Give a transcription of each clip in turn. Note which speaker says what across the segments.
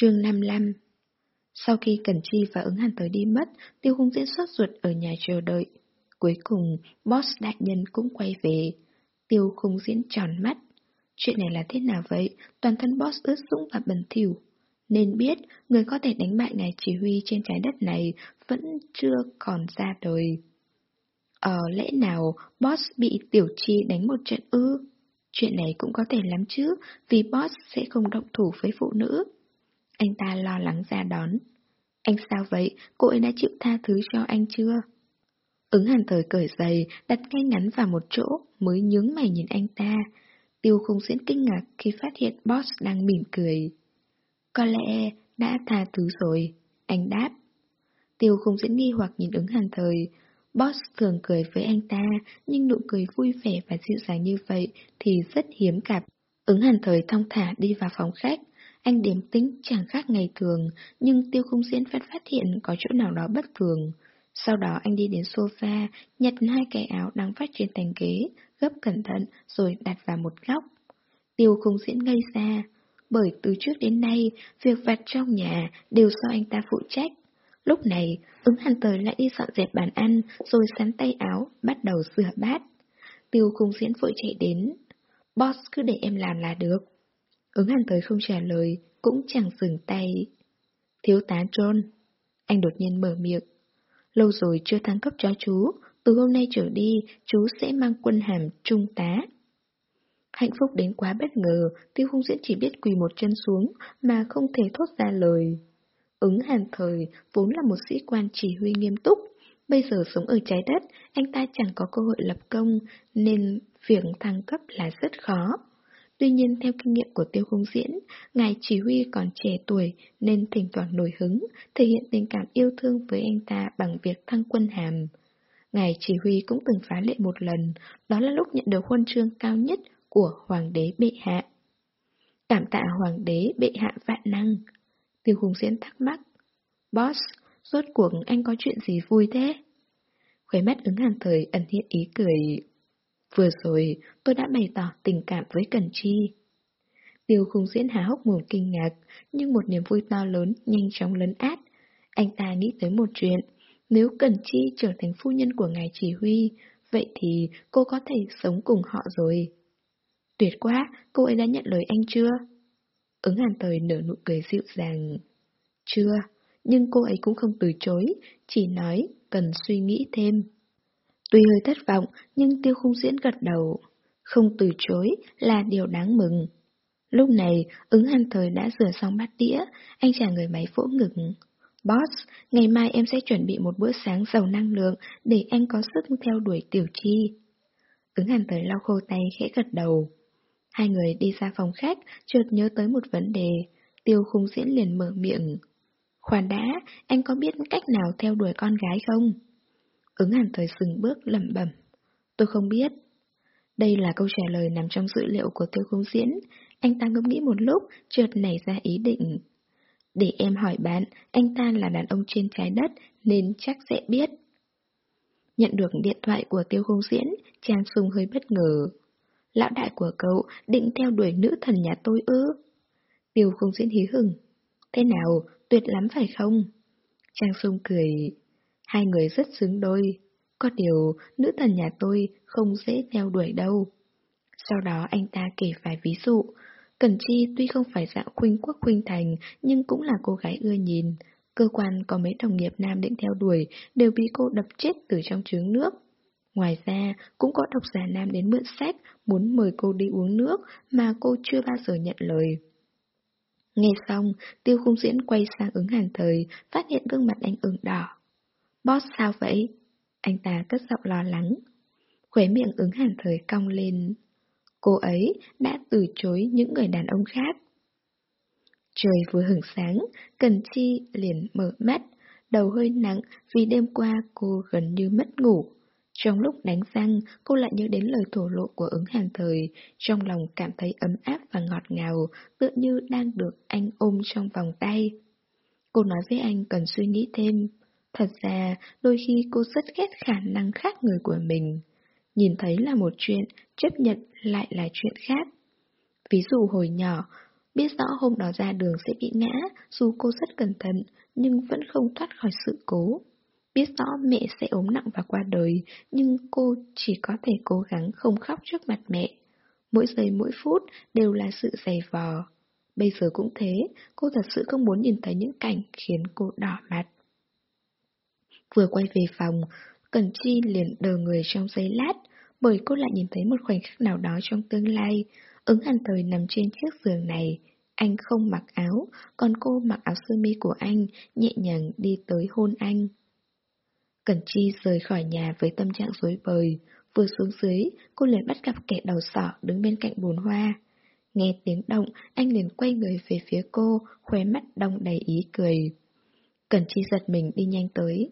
Speaker 1: Chương 55 Sau khi Cẩn Chi và ứng hàn tới đi mất, tiêu hung diễn xuất ruột ở nhà chờ đợi. Cuối cùng, boss đại nhân cũng quay về. Tiêu khung diễn tròn mắt. Chuyện này là thế nào vậy? Toàn thân boss ướt sũng và bẩn thỉu. Nên biết, người có thể đánh bại ngài chỉ huy trên trái đất này vẫn chưa còn ra đời. Ờ, lẽ nào boss bị tiểu chi đánh một trận ư? Chuyện này cũng có thể lắm chứ, vì boss sẽ không động thủ với phụ nữ. Anh ta lo lắng ra đón. Anh sao vậy? Cô ấy đã chịu tha thứ cho anh chưa? Ứng hàn thời cởi giày, đặt ngay ngắn vào một chỗ, mới nhướng mày nhìn anh ta. Tiêu không diễn kinh ngạc khi phát hiện boss đang mỉm cười. Có lẽ đã tha thứ rồi, anh đáp. Tiêu không diễn nghi hoặc nhìn ứng hàn thời. Boss thường cười với anh ta, nhưng nụ cười vui vẻ và dịu dàng như vậy thì rất hiếm gặp. Ứng hàn thời thong thả đi vào phòng khách. Anh điềm tĩnh chẳng khác ngày thường, nhưng tiêu không diễn phát phát hiện có chỗ nào đó bất thường. Sau đó anh đi đến sofa, nhặt hai cái áo đang phát trên thành ghế, gấp cẩn thận rồi đặt vào một góc. Tiêu không diễn ngây ra, bởi từ trước đến nay, việc vặt trong nhà đều do anh ta phụ trách. Lúc này, ứng hàn tời lại đi dọn dẹp bàn ăn, rồi sắn tay áo, bắt đầu rửa bát. Tiêu khung diễn vội chạy đến. Boss cứ để em làm là được. Ứng hàn tới không trả lời, cũng chẳng dừng tay. Thiếu tá John. Anh đột nhiên mở miệng. Lâu rồi chưa thăng cấp cho chú, từ hôm nay trở đi, chú sẽ mang quân hàm trung tá. Hạnh phúc đến quá bất ngờ, tiêu hung diễn chỉ biết quỳ một chân xuống mà không thể thốt ra lời. Ứng hàn thời vốn là một sĩ quan chỉ huy nghiêm túc, bây giờ sống ở trái đất, anh ta chẳng có cơ hội lập công, nên việc thăng cấp là rất khó. Tuy nhiên theo kinh nghiệm của tiêu công diễn, ngài chỉ huy còn trẻ tuổi nên thỉnh thoảng nổi hứng, thể hiện tình cảm yêu thương với anh ta bằng việc thăng quân hàm. Ngài chỉ huy cũng từng phá lệ một lần, đó là lúc nhận được huân chương cao nhất của Hoàng đế Bệ Hạ. Cảm tạ Hoàng đế Bệ Hạ vạn năng. Tiêu Hùng Diễn thắc mắc. Boss, rốt cuộc anh có chuyện gì vui thế? Khóe mắt ứng hàng thời ẩn hiện ý cười. Vừa rồi, tôi đã bày tỏ tình cảm với Cần Chi. Tiêu khung diễn há hốc mồm kinh ngạc, nhưng một niềm vui to lớn nhanh chóng lấn át. Anh ta nghĩ tới một chuyện, nếu Cần Chi trở thành phu nhân của ngài chỉ huy, vậy thì cô có thể sống cùng họ rồi. Tuyệt quá, cô ấy đã nhận lời anh chưa? Ứng hàn thời nở nụ cười dịu dàng. Chưa, nhưng cô ấy cũng không từ chối, chỉ nói cần suy nghĩ thêm. Tuy hơi thất vọng, nhưng tiêu khung diễn gật đầu. Không từ chối là điều đáng mừng. Lúc này, ứng hàn thời đã rửa xong bát đĩa, anh trả người máy vỗ ngực. Boss, ngày mai em sẽ chuẩn bị một bữa sáng giàu năng lượng để anh có sức theo đuổi tiểu chi. Ứng hàn thời lau khô tay khẽ gật đầu. Hai người đi ra phòng khách, chợt nhớ tới một vấn đề. Tiêu khung diễn liền mở miệng. Khoan đã, anh có biết cách nào theo đuổi con gái không? Ứng hàn thời sừng bước lẩm bẩm. Tôi không biết. Đây là câu trả lời nằm trong dữ liệu của tiêu khung diễn. Anh ta ngẫm nghĩ một lúc, chợt nảy ra ý định. Để em hỏi bạn, anh ta là đàn ông trên trái đất nên chắc sẽ biết. Nhận được điện thoại của tiêu khung diễn, Trang Sung hơi bất ngờ. Lão đại của cậu định theo đuổi nữ thần nhà tôi ư? Tiêu không diễn hí hừng. Thế nào, tuyệt lắm phải không? Trang Sung cười. Hai người rất xứng đôi. Có điều, nữ thần nhà tôi không dễ theo đuổi đâu. Sau đó anh ta kể vài ví dụ. Cần Chi tuy không phải dạng khuynh quốc khuynh thành, nhưng cũng là cô gái ưa nhìn. Cơ quan có mấy đồng nghiệp nam định theo đuổi đều bị cô đập chết từ trong trứng nước. Ngoài ra, cũng có độc giả nam đến mượn sách, muốn mời cô đi uống nước mà cô chưa bao giờ nhận lời. Nghe xong, tiêu khung diễn quay sang ứng hàn thời, phát hiện gương mặt anh ửng đỏ. Boss sao vậy? Anh ta cất giọng lo lắng. Khóe miệng ứng hàn thời cong lên. Cô ấy đã từ chối những người đàn ông khác. Trời vừa hửng sáng, Cần Chi liền mở mắt, đầu hơi nặng vì đêm qua cô gần như mất ngủ. Trong lúc đánh răng, cô lại nhớ đến lời thổ lộ của ứng hàng thời, trong lòng cảm thấy ấm áp và ngọt ngào, tựa như đang được anh ôm trong vòng tay. Cô nói với anh cần suy nghĩ thêm. Thật ra, đôi khi cô rất ghét khả năng khác người của mình. Nhìn thấy là một chuyện, chấp nhận lại là chuyện khác. Ví dụ hồi nhỏ, biết rõ hôm đó ra đường sẽ bị ngã, dù cô rất cẩn thận, nhưng vẫn không thoát khỏi sự cố. Biết rõ mẹ sẽ ốm nặng và qua đời, nhưng cô chỉ có thể cố gắng không khóc trước mặt mẹ. Mỗi giây mỗi phút đều là sự dày vò. Bây giờ cũng thế, cô thật sự không muốn nhìn thấy những cảnh khiến cô đỏ mặt. Vừa quay về phòng, Cần Chi liền đờ người trong giây lát, bởi cô lại nhìn thấy một khoảnh khắc nào đó trong tương lai. Ứng hàn thời nằm trên chiếc giường này, anh không mặc áo, còn cô mặc áo sơ mi của anh, nhẹ nhàng đi tới hôn anh. Cẩn Chi rời khỏi nhà với tâm trạng rối bời, vừa xuống dưới, cô liền bắt gặp kẻ đầu sỏ đứng bên cạnh bồn hoa. Nghe tiếng động, anh liền quay người về phía cô, khóe mắt đông đầy ý cười. Cẩn Chi giật mình đi nhanh tới.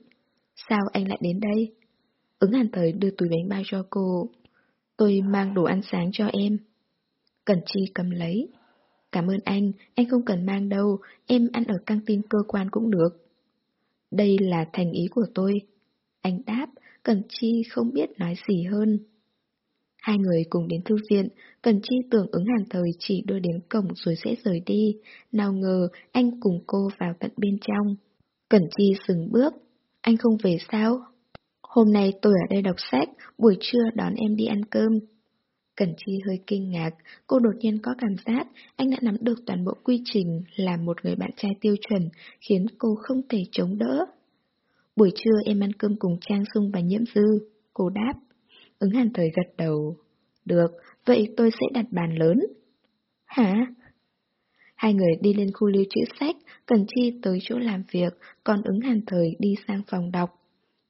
Speaker 1: Sao anh lại đến đây? Ứng hàn thời đưa túi bánh bao cho cô. Tôi mang đồ ăn sáng cho em. Cẩn Chi cầm lấy. Cảm ơn anh, anh không cần mang đâu, em ăn ở căng tin cơ quan cũng được. Đây là thành ý của tôi. Anh đáp, Cẩn Chi không biết nói gì hơn. Hai người cùng đến thư viện, Cẩn Chi tưởng ứng hàn thời chỉ đưa đến cổng rồi sẽ rời đi, nào ngờ anh cùng cô vào tận bên trong. Cẩn Chi dừng bước, anh không về sao? Hôm nay tôi ở đây đọc sách, buổi trưa đón em đi ăn cơm. Cẩn Chi hơi kinh ngạc, cô đột nhiên có cảm giác anh đã nắm được toàn bộ quy trình làm một người bạn trai tiêu chuẩn, khiến cô không thể chống đỡ. Buổi trưa em ăn cơm cùng Trang Sung và Nhiễm Dư, cô đáp. Ứng hàn thời gật đầu. Được, vậy tôi sẽ đặt bàn lớn. Hả? Hai người đi lên khu lưu trữ sách, Cần Chi tới chỗ làm việc, còn ứng hàn thời đi sang phòng đọc.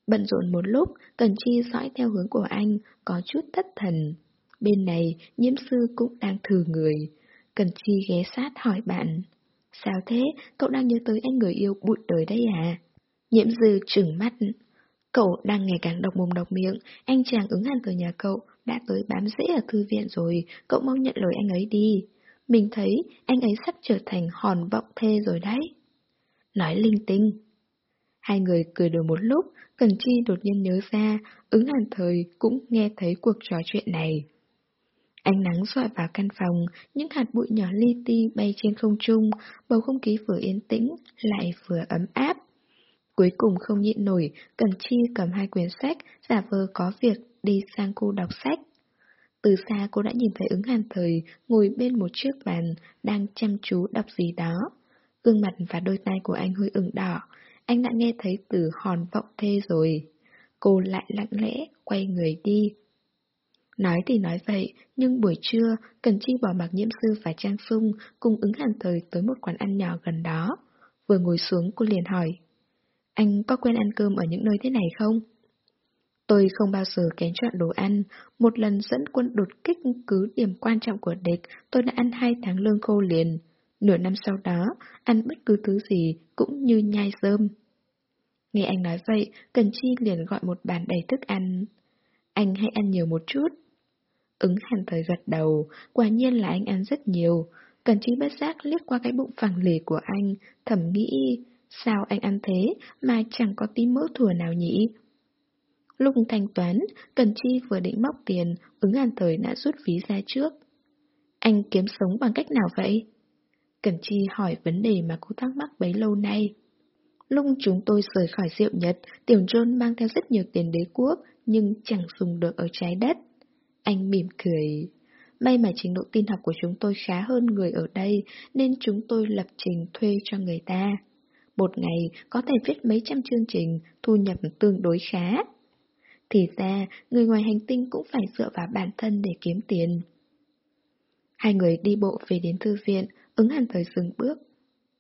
Speaker 1: Bận rộn một lúc, Cần Chi dõi theo hướng của anh, có chút thất thần. Bên này, nhiễm sư cũng đang thử người. Cần Chi ghé sát hỏi bạn. Sao thế, cậu đang nhớ tới anh người yêu bụi đời đấy à? Nhiễm dư trừng mắt. Cậu đang ngày càng độc mồm độc miệng, anh chàng ứng hàn từ nhà cậu đã tới bám rễ ở thư viện rồi, cậu mau nhận lời anh ấy đi. Mình thấy anh ấy sắp trở thành hòn vọng thê rồi đấy. Nói linh tinh. Hai người cười được một lúc, Cần Chi đột nhiên nhớ ra, ứng hàn thời cũng nghe thấy cuộc trò chuyện này. Ánh nắng dọi vào căn phòng, những hạt bụi nhỏ li ti bay trên không trung, bầu không khí vừa yên tĩnh, lại vừa ấm áp. Cuối cùng không nhịn nổi, Cần Chi cầm hai quyển sách, giả vờ có việc đi sang khu đọc sách. Từ xa cô đã nhìn thấy ứng hàn thời ngồi bên một chiếc bàn, đang chăm chú đọc gì đó. Gương mặt và đôi tay của anh hơi ửng đỏ, anh đã nghe thấy từ hòn vọng thê rồi. Cô lại lặng lẽ quay người đi. Nói thì nói vậy, nhưng buổi trưa, Cần Chi bỏ mặc nhiễm sư và Trang Sung cùng ứng hàn thời tới một quán ăn nhỏ gần đó. Vừa ngồi xuống cô liền hỏi. Anh có quen ăn cơm ở những nơi thế này không? Tôi không bao giờ kén chọn đồ ăn. Một lần dẫn quân đột kích cứ điểm quan trọng của địch, tôi đã ăn hai tháng lương khô liền. Nửa năm sau đó, ăn bất cứ thứ gì cũng như nhai rơm. Nghe anh nói vậy, Cần Chi liền gọi một bàn đầy thức ăn. Anh hãy ăn nhiều một chút. Ứng hàn thời gật đầu, quả nhiên là anh ăn rất nhiều. Cần Chi bất giác liếc qua cái bụng phẳng lì của anh, thầm nghĩ, sao anh ăn thế mà chẳng có tí mỡ thừa nào nhỉ? Lúc thanh toán, Cần Chi vừa định móc tiền, ứng hàn thời đã rút ví ra trước. Anh kiếm sống bằng cách nào vậy? Cần Chi hỏi vấn đề mà cô thắc mắc bấy lâu nay. Lúc chúng tôi rời khỏi Diệu Nhật, Tiểu John mang theo rất nhiều tiền đế quốc, nhưng chẳng dùng được ở trái đất. Anh mỉm cười. May mà trình độ tin học của chúng tôi khá hơn người ở đây, nên chúng tôi lập trình thuê cho người ta. Một ngày có thể viết mấy trăm chương trình, thu nhập tương đối khá. Thì ra, người ngoài hành tinh cũng phải dựa vào bản thân để kiếm tiền. Hai người đi bộ về đến thư viện, ứng hàn thời dừng bước.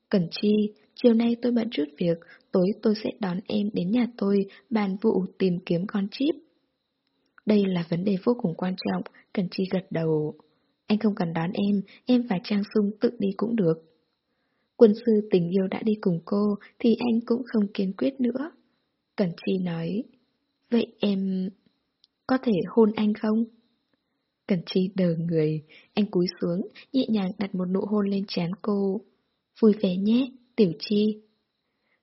Speaker 1: Cẩn chi, chiều nay tôi bận chút việc, tối tôi sẽ đón em đến nhà tôi bàn vụ tìm kiếm con chip. Đây là vấn đề vô cùng quan trọng, Cẩn chi gật đầu. Anh không cần đón em, em và Trang Sung tự đi cũng được. Quân sư tình yêu đã đi cùng cô, thì anh cũng không kiên quyết nữa. Cẩn chi nói, vậy em có thể hôn anh không? Cẩn chi đờ người, anh cúi xuống, nhẹ nhàng đặt một nụ hôn lên trán cô. Vui vẻ nhé, tiểu chi.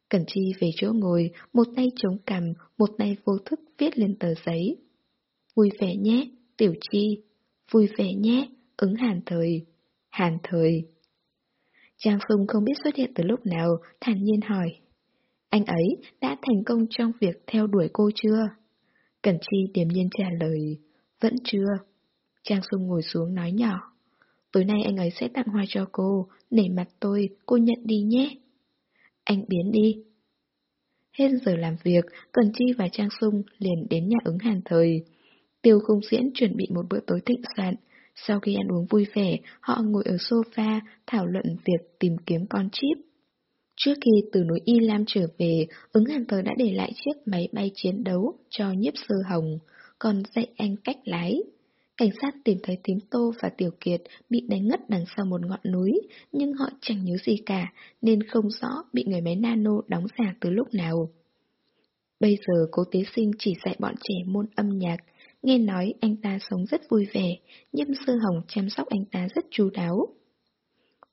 Speaker 1: Cẩn chi về chỗ ngồi, một tay chống cằm, một tay vô thức viết lên tờ giấy. Vui vẻ nhé, tiểu chi. Vui vẻ nhé, ứng hàn thời. Hàn thời. Trang Sung không biết xuất hiện từ lúc nào, thản nhiên hỏi. Anh ấy đã thành công trong việc theo đuổi cô chưa? Cẩn Chi điềm nhiên trả lời, vẫn chưa. Trang Sung ngồi xuống nói nhỏ. Tối nay anh ấy sẽ tặng hoa cho cô, nể mặt tôi, cô nhận đi nhé. Anh biến đi. Hết giờ làm việc, Cần Chi và Trang Sung liền đến nhà ứng hàn thời. Tiêu khung diễn chuẩn bị một bữa tối thịnh soạn. Sau khi ăn uống vui vẻ, họ ngồi ở sofa thảo luận việc tìm kiếm con chip. Trước khi từ núi Y Lam trở về, ứng hàn thời đã để lại chiếc máy bay chiến đấu cho nhiếp Sư hồng, còn dạy anh cách lái. Cảnh sát tìm thấy tím tô và tiểu kiệt bị đánh ngất đằng sau một ngọn núi, nhưng họ chẳng nhớ gì cả, nên không rõ bị người máy nano đóng giả từ lúc nào. Bây giờ cố tế sinh chỉ dạy bọn trẻ môn âm nhạc, nghe nói anh ta sống rất vui vẻ, nhâm sư hồng chăm sóc anh ta rất chu đáo.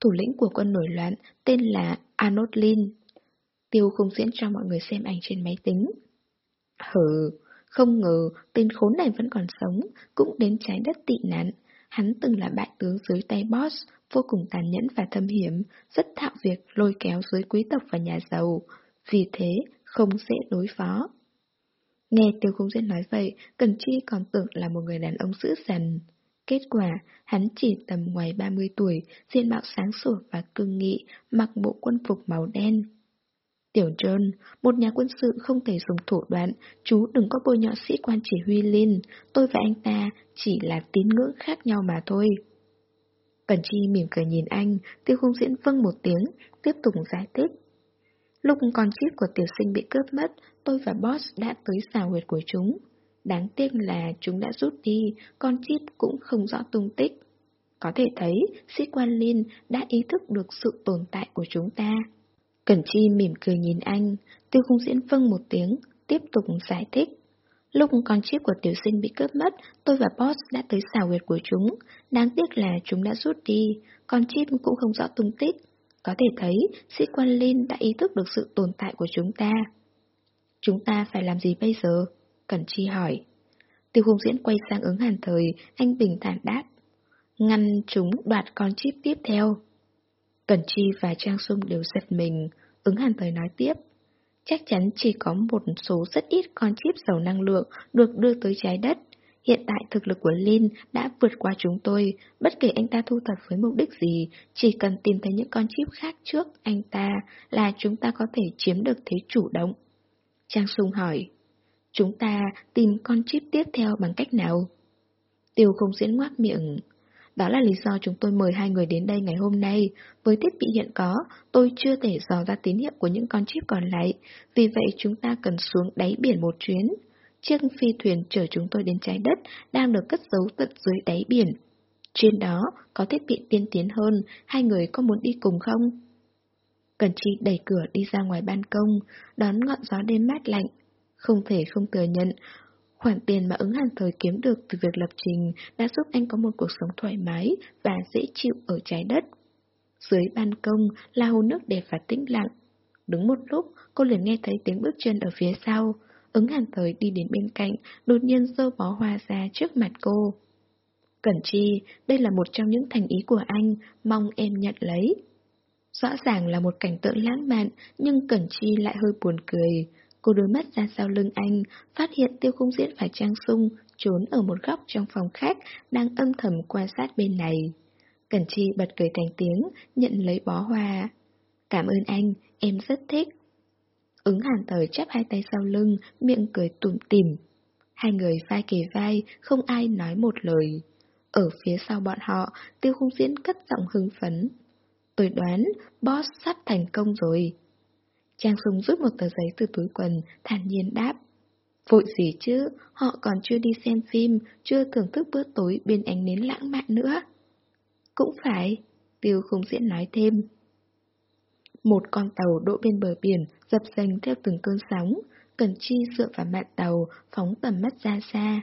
Speaker 1: Thủ lĩnh của quân nổi loạn tên là Arnold Lin. Tiêu không diễn cho mọi người xem ảnh trên máy tính. Hừ, không ngờ tên khốn này vẫn còn sống, cũng đến trái đất tị nạn. Hắn từng là bại tướng dưới tay boss, vô cùng tàn nhẫn và thâm hiểm, rất thạo việc lôi kéo dưới quý tộc và nhà giàu. Vì thế, không dễ đối phó. Nghe Tiêu Không Diễn nói vậy, Cần Chi còn tưởng là một người đàn ông dữ dằn. Kết quả, hắn chỉ tầm ngoài 30 tuổi, diện mạo sáng sủa và cương nghị, mặc bộ quân phục màu đen. Tiểu John, một nhà quân sự không thể dùng thủ đoạn, chú đừng có bôi nhọ sĩ quan chỉ huy Lin, tôi và anh ta chỉ là tín ngưỡng khác nhau mà thôi. Cẩn Chi mỉm cười nhìn anh, tiêu không diễn vâng một tiếng, tiếp tục giải thích. Lúc con chip của tiểu sinh bị cướp mất, tôi và boss đã tới xào huyệt của chúng. Đáng tiếc là chúng đã rút đi, con chip cũng không rõ tung tích. Có thể thấy, sĩ quan Lin đã ý thức được sự tồn tại của chúng ta. Cẩn Chi mỉm cười nhìn anh, tiêu không diễn vâng một tiếng, tiếp tục giải thích. Lúc con chip của tiểu sinh bị cướp mất, tôi và boss đã tới xào huyệt của chúng. Đáng tiếc là chúng đã rút đi, con chip cũng không rõ tung tích. Có thể thấy, sĩ quan Lin đã ý thức được sự tồn tại của chúng ta. Chúng ta phải làm gì bây giờ? Cẩn Chi hỏi. Tiêu Hùng diễn quay sang ứng hàn thời, anh bình thản đáp. Ngăn chúng đoạt con chip tiếp theo. Cẩn Chi và Trang Sung đều giật mình, ứng hàn thời nói tiếp. Chắc chắn chỉ có một số rất ít con chip giàu năng lượng được đưa tới trái đất. Hiện tại thực lực của Lin đã vượt qua chúng tôi, bất kể anh ta thu thập với mục đích gì, chỉ cần tìm thấy những con chip khác trước anh ta là chúng ta có thể chiếm được thế chủ động. Trang Sung hỏi, chúng ta tìm con chip tiếp theo bằng cách nào? Tiêu không diễn ngoác miệng. Đó là lý do chúng tôi mời hai người đến đây ngày hôm nay. Với thiết bị hiện có, tôi chưa thể dò ra tín hiệu của những con chip còn lại, vì vậy chúng ta cần xuống đáy biển một chuyến. Chiếc phi thuyền chở chúng tôi đến trái đất đang được cất giấu tận dưới đáy biển. Trên đó có thiết bị tiên tiến hơn, hai người có muốn đi cùng không? Cần Chi đẩy cửa đi ra ngoài ban công, đón ngọn gió đêm mát lạnh. Không thể không thừa nhận, khoản tiền mà ứng hàng thời kiếm được từ việc lập trình đã giúp anh có một cuộc sống thoải mái và dễ chịu ở trái đất. Dưới ban công là hồ nước đẹp và tĩnh lặng. Đứng một lúc, cô liền nghe thấy tiếng bước chân ở phía sau. Ứng hàng thời đi đến bên cạnh, đột nhiên dơ bó hoa ra trước mặt cô. Cẩn Chi, đây là một trong những thành ý của anh, mong em nhận lấy. Rõ ràng là một cảnh tượng lãng mạn, nhưng Cẩn Chi lại hơi buồn cười. Cô đôi mắt ra sau lưng anh, phát hiện tiêu khung diễn phải trang sung, trốn ở một góc trong phòng khách, đang âm thầm quan sát bên này. Cẩn Chi bật cười thành tiếng, nhận lấy bó hoa. Cảm ơn anh, em rất thích. Ứng hàn thời chắp hai tay sau lưng, miệng cười tủm tỉm. Hai người vai kề vai, không ai nói một lời. Ở phía sau bọn họ, tiêu khung diễn cất giọng hưng phấn. Tôi đoán, boss sắp thành công rồi. Trang Sùng rút một tờ giấy từ túi quần, thản nhiên đáp. Vội gì chứ, họ còn chưa đi xem phim, chưa thưởng thức bữa tối bên ánh nến lãng mạn nữa. Cũng phải, Tiêu Khung Diễn nói thêm. Một con tàu đỗ bên bờ biển, dập dành theo từng cơn sóng, Cần Chi dựa vào mạn tàu, phóng tầm mắt ra xa.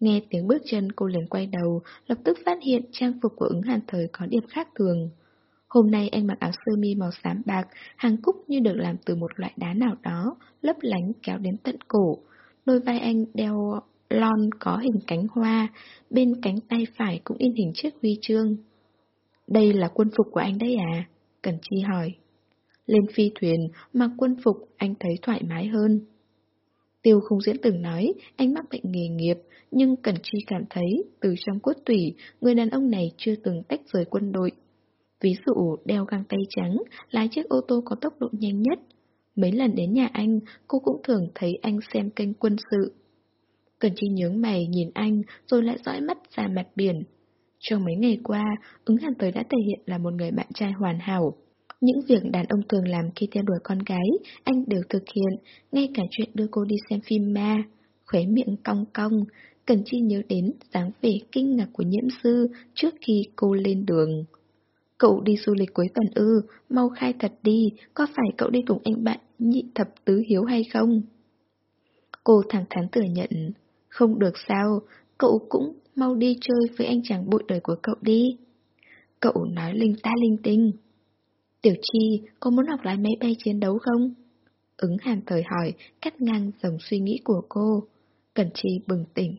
Speaker 1: Nghe tiếng bước chân cô liền quay đầu, lập tức phát hiện trang phục của ứng hàn thời có điểm khác thường. Hôm nay anh mặc áo sơ mi màu xám bạc, hàng cúc như được làm từ một loại đá nào đó, lấp lánh kéo đến tận cổ. Đôi vai anh đeo lon có hình cánh hoa, bên cánh tay phải cũng in hình chiếc huy chương. Đây là quân phục của anh đấy à? Cẩn Chi hỏi. Lên phi thuyền, mặc quân phục, anh thấy thoải mái hơn. Tiêu không diễn từng nói, anh mắc bệnh nghề nghiệp, nhưng Cẩn Chi cảm thấy, từ trong cốt tủy, người đàn ông này chưa từng tách rời quân đội. Ví dụ, đeo găng tay trắng, lái chiếc ô tô có tốc độ nhanh nhất. Mấy lần đến nhà anh, cô cũng thường thấy anh xem kênh quân sự. cần Chi nhướng mày nhìn anh, rồi lại dõi mắt ra mặt biển. Trong mấy ngày qua, ứng hàn tới đã thể hiện là một người bạn trai hoàn hảo. Những việc đàn ông thường làm khi theo đuổi con gái, anh đều thực hiện, ngay cả chuyện đưa cô đi xem phim ma. Khóe miệng cong cong, Cần Chi nhớ đến dáng vẻ kinh ngạc của nhiễm sư trước khi cô lên đường. Cậu đi du lịch cuối tuần ư, mau khai thật đi, có phải cậu đi cùng anh bạn nhị thập tứ hiếu hay không? Cô thẳng thắn thừa nhận, không được sao, cậu cũng mau đi chơi với anh chàng bụi đời của cậu đi. Cậu nói linh ta linh tinh. Tiểu Chi, có muốn học lái máy bay chiến đấu không? Ứng hàn thời hỏi, cắt ngang dòng suy nghĩ của cô. Cẩn Chi bừng tỉnh.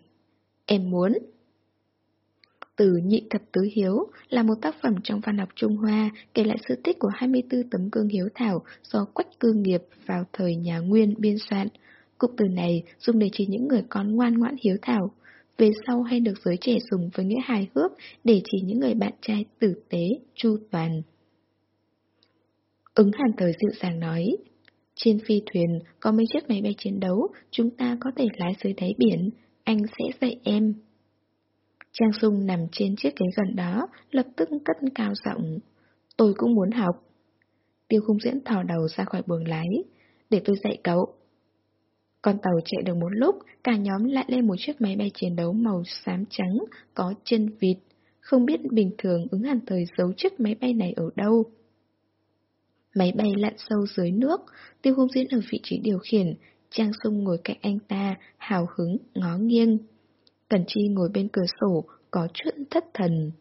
Speaker 1: Em muốn. Từ Nhị Thập Tứ Hiếu là một tác phẩm trong văn học Trung Hoa kể lại sự tích của 24 tấm gương hiếu thảo do Quách Cư Nghiệp vào thời nhà Nguyên biên soạn. Cụm từ này dùng để chỉ những người con ngoan ngoãn hiếu thảo, về sau hay được giới trẻ dùng với nghĩa hài hước để chỉ những người bạn trai tử tế, chu toàn. Ứng hàn thời dịu dàng nói, trên phi thuyền có mấy chiếc máy bay chiến đấu, chúng ta có thể lái dưới đáy biển, anh sẽ dạy em. Trang Sung nằm trên chiếc ghế gần đó, lập tức cất cao giọng. Tôi cũng muốn học. Tiêu khung diễn thò đầu ra khỏi buồng lái. Để tôi dạy cậu. Con tàu chạy được một lúc, cả nhóm lại lên một chiếc máy bay chiến đấu màu xám trắng, có chân vịt. Không biết bình thường ứng hàn thời giấu chiếc máy bay này ở đâu. Máy bay lặn sâu dưới nước, tiêu khung diễn ở vị trí điều khiển, Trang Sung ngồi cạnh anh ta, hào hứng, ngó nghiêng. Cẩn Chi ngồi bên cửa sổ, có chút thất thần.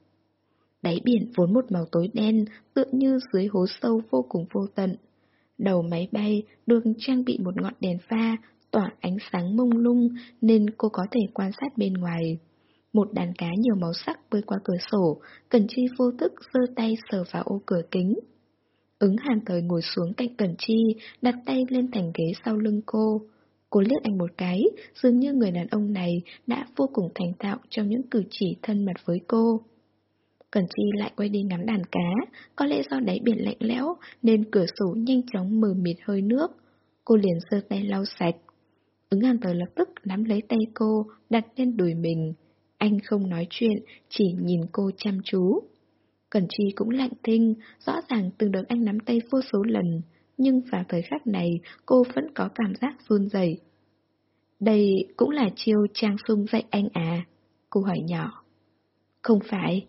Speaker 1: Đáy biển vốn một màu tối đen, tựa như dưới hố sâu vô cùng vô tận. Đầu máy bay được trang bị một ngọn đèn pha, tỏa ánh sáng mông lung nên cô có thể quan sát bên ngoài. Một đàn cá nhiều màu sắc bơi qua cửa sổ, Cần Chi vô thức giơ tay sờ vào ô cửa kính. Ứng hàng thời ngồi xuống cạnh Cần Chi, đặt tay lên thành ghế sau lưng cô. Cô liếc anh một cái, dường như người đàn ông này đã vô cùng thành thạo trong những cử chỉ thân mật với cô. Cần Chi lại quay đi ngắm đàn cá, có lẽ do đáy biển lạnh lẽo nên cửa sổ nhanh chóng mờ mịt hơi nước. Cô liền giơ tay lau sạch. Ứng hàn tờ lập tức nắm lấy tay cô, đặt lên đùi mình. Anh không nói chuyện, chỉ nhìn cô chăm chú. Cần Chi cũng lạnh tinh, rõ ràng từng được anh nắm tay vô số lần, nhưng vào thời khắc này cô vẫn có cảm giác run rẩy. Đây cũng là chiêu Trang Sung dạy anh à? Cô hỏi nhỏ. Không phải.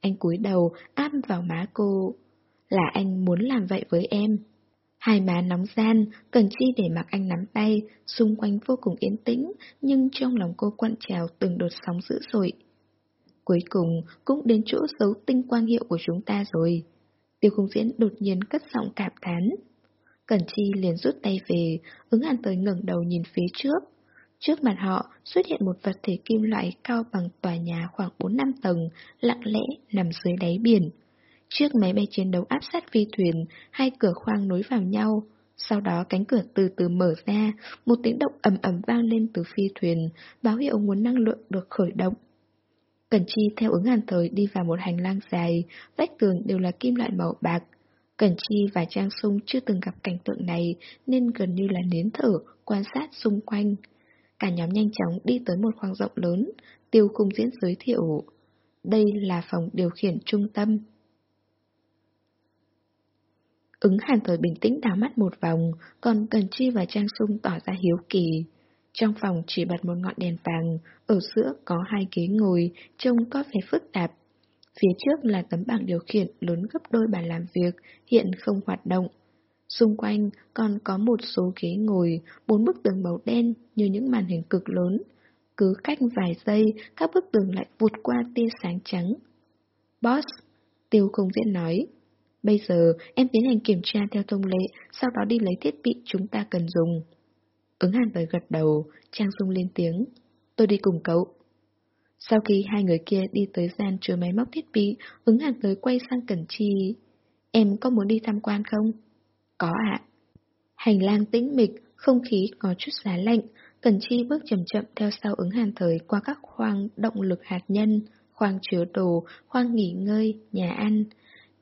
Speaker 1: Anh cúi đầu áp vào má cô. Là anh muốn làm vậy với em. Hai má nóng gian, cần chi để mặc anh nắm tay, xung quanh vô cùng yên tĩnh, nhưng trong lòng cô quặn trào từng đột sóng dữ dội. Cuối cùng cũng đến chỗ giấu tinh quang hiệu của chúng ta rồi. Tiêu khung diễn đột nhiên cất giọng cảm thán. Cẩn Chi liền rút tay về, ứng hàn tới ngẩng đầu nhìn phía trước. Trước mặt họ xuất hiện một vật thể kim loại cao bằng tòa nhà khoảng 4 năm tầng, lặng lẽ nằm dưới đáy biển. Chiếc máy bay chiến đấu áp sát phi thuyền, hai cửa khoang nối vào nhau. Sau đó cánh cửa từ từ mở ra, một tiếng động ầm ầm vang lên từ phi thuyền, báo hiệu nguồn năng lượng được khởi động. Cẩn Chi theo ứng hàn thời đi vào một hành lang dài, vách tường đều là kim loại màu bạc. Cẩn Chi và Trang Sung chưa từng gặp cảnh tượng này nên gần như là nến thở, quan sát xung quanh. Cả nhóm nhanh chóng đi tới một khoang rộng lớn, tiêu khung diễn giới thiệu. Đây là phòng điều khiển trung tâm. Ứng hàn thời bình tĩnh đảo mắt một vòng, còn Cần Chi và Trang Sung tỏ ra hiếu kỳ. Trong phòng chỉ bật một ngọn đèn vàng, ở giữa có hai ghế ngồi, trông có vẻ phức tạp. Phía trước là tấm bảng điều khiển lớn gấp đôi bàn làm việc, hiện không hoạt động. Xung quanh còn có một số ghế ngồi, bốn bức tường màu đen như những màn hình cực lớn. Cứ cách vài giây, các bức tường lại vụt qua tia sáng trắng. Boss, Tiêu Công Diễn nói, bây giờ em tiến hành kiểm tra theo thông lệ, sau đó đi lấy thiết bị chúng ta cần dùng. Ứng hàn tới gật đầu, Trang Dung lên tiếng. Tôi đi cùng cậu. Sau khi hai người kia đi tới gian chứa máy móc thiết bị, ứng hàn tới quay sang Cẩn Chi. em có muốn đi tham quan không? Có ạ. Hành lang tĩnh mịch, không khí có chút giá lạnh, cẩn Chi bước chậm chậm theo sau ứng hàn thời qua các khoang động lực hạt nhân, khoang chứa đồ, khoang nghỉ ngơi, nhà ăn.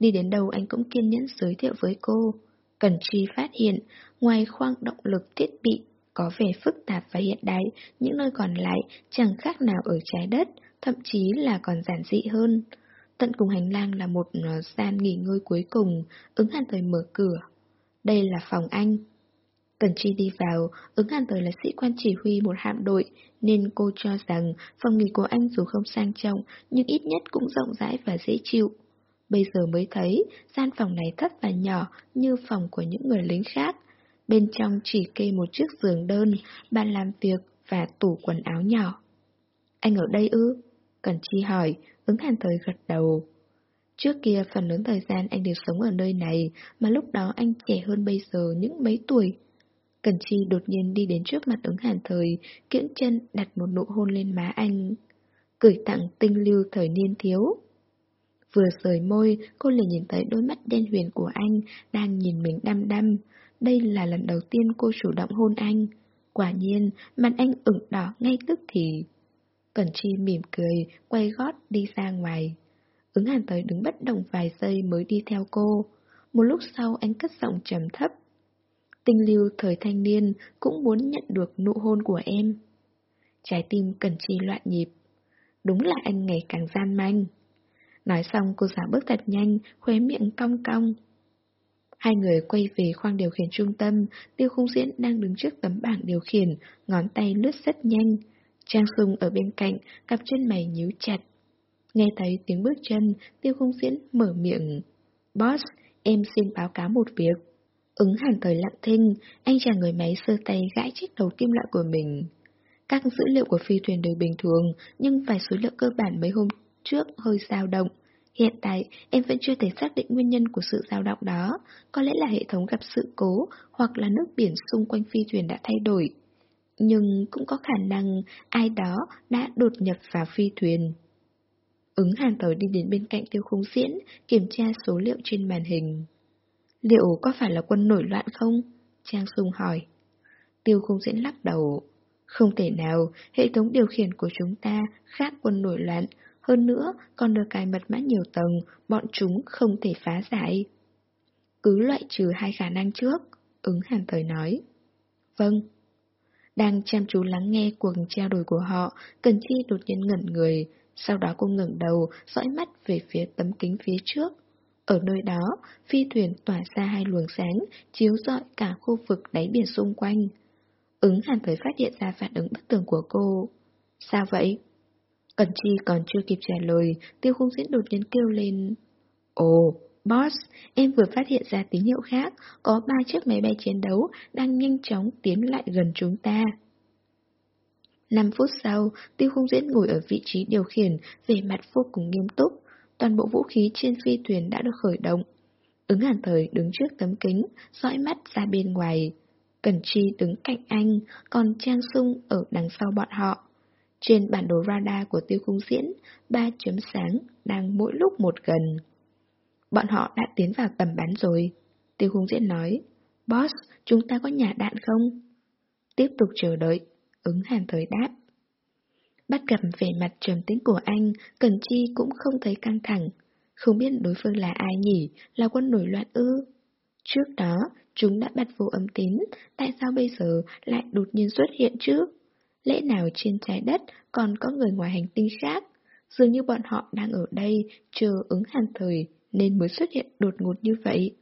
Speaker 1: Đi đến đâu anh cũng kiên nhẫn giới thiệu với cô. cẩn Chi phát hiện, ngoài khoang động lực thiết bị có vẻ phức tạp và hiện đại, những nơi còn lại chẳng khác nào ở trái đất, thậm chí là còn giản dị hơn. Tận cùng hành lang là một ờ, gian nghỉ ngơi cuối cùng, ứng hàn thời mở cửa. Đây là phòng anh. Tần Chi đi vào, ứng hàn thời là sĩ quan chỉ huy một hạm đội, nên cô cho rằng phòng nghỉ của anh dù không sang trọng, nhưng ít nhất cũng rộng rãi và dễ chịu. Bây giờ mới thấy, gian phòng này thấp và nhỏ như phòng của những người lính khác. Bên trong chỉ kê một chiếc giường đơn, bàn làm việc và tủ quần áo nhỏ. Anh ở đây ư? Cần Chi hỏi, ứng hàn thời gật đầu. Trước kia phần lớn thời gian anh đều sống ở nơi này, mà lúc đó anh trẻ hơn bây giờ những mấy tuổi. Cần Chi đột nhiên đi đến trước mặt ứng hàn thời, kiễng chân đặt một nụ hôn lên má anh. Cửi tặng tinh lưu thời niên thiếu. Vừa rời môi, cô liền nhìn thấy đôi mắt đen huyền của anh đang nhìn mình đăm đăm. Đây là lần đầu tiên cô chủ động hôn anh. Quả nhiên, mặt anh ửng đỏ ngay tức thì. Cẩn Chi mỉm cười, quay gót đi ra ngoài. Ứng hàn tới đứng bất động vài giây mới đi theo cô. Một lúc sau anh cất giọng trầm thấp. Tinh lưu thời thanh niên cũng muốn nhận được nụ hôn của em. Trái tim Cẩn Chi loạn nhịp. Đúng là anh ngày càng gian manh. Nói xong cô giả bước thật nhanh, khóe miệng cong cong. Hai người quay về khoang điều khiển trung tâm, tiêu khung diễn đang đứng trước tấm bảng điều khiển, ngón tay lướt rất nhanh. Trang Sung ở bên cạnh, cặp chân mày nhíu chặt. Nghe thấy tiếng bước chân, tiêu khung diễn mở miệng. Boss, em xin báo cáo một việc. Ứng hẳn thời lặng thinh, anh chàng người máy sơ tay gãi chiếc đầu kim loại của mình. Các dữ liệu của phi thuyền đều bình thường, nhưng vài số liệu cơ bản mấy hôm trước hơi dao động. Hiện tại, em vẫn chưa thể xác định nguyên nhân của sự dao động đó, có lẽ là hệ thống gặp sự cố, hoặc là nước biển xung quanh phi thuyền đã thay đổi. Nhưng cũng có khả năng ai đó đã đột nhập vào phi thuyền. Ứng hàng tới đi đến bên cạnh tiêu khung diễn, kiểm tra số liệu trên màn hình. Liệu có phải là quân nổi loạn không? Trang Sung hỏi. Tiêu khung diễn lắc đầu. Không thể nào, hệ thống điều khiển của chúng ta khác quân nổi loạn, hơn nữa còn được cài mật mã nhiều tầng, bọn chúng không thể phá giải. Cứ loại trừ hai khả năng trước, ứng hàn thời nói. Vâng. Đang chăm chú lắng nghe cuộc trao đổi của họ, Cần Chi đột nhiên ngẩn người, sau đó cô ngẩng đầu, dõi mắt về phía tấm kính phía trước. Ở nơi đó, phi thuyền tỏa ra hai luồng sáng, chiếu rọi cả khu vực đáy biển xung quanh. Ứng hàn thời phát hiện ra phản ứng bất thường của cô. Sao vậy? Cần Chi còn chưa kịp trả lời, tiêu khung diễn đột nhiên kêu lên. Ồ, boss, em vừa phát hiện ra tín hiệu khác, có ba chiếc máy bay chiến đấu đang nhanh chóng tiến lại gần chúng ta. 5 phút sau, tiêu khung diễn ngồi ở vị trí điều khiển, về mặt vô cùng nghiêm túc. Toàn bộ vũ khí trên phi thuyền đã được khởi động. Ứng hàn thời đứng trước tấm kính, dõi mắt ra bên ngoài. Cần Chi đứng cạnh anh, còn Trang Sung ở đằng sau bọn họ. Trên bản đồ radar của tiêu khung diễn, ba chấm sáng đang mỗi lúc một gần. Bọn họ đã tiến vào tầm bắn rồi. Tiêu khung diễn nói, Boss, chúng ta có nhà đạn không? Tiếp tục chờ đợi, ứng hàn thời đáp. Bắt gặp vẻ mặt trầm tĩnh của anh, Cần Chi cũng không thấy căng thẳng. Không biết đối phương là ai nhỉ, là quân nổi loạn ư? Trước đó, chúng đã bật vô âm tín, tại sao bây giờ lại đột nhiên xuất hiện chứ? Lẽ nào trên trái đất còn có người ngoài hành tinh khác? Dường như bọn họ đang ở đây, chờ ứng hàn thời, nên mới xuất hiện đột ngột như vậy.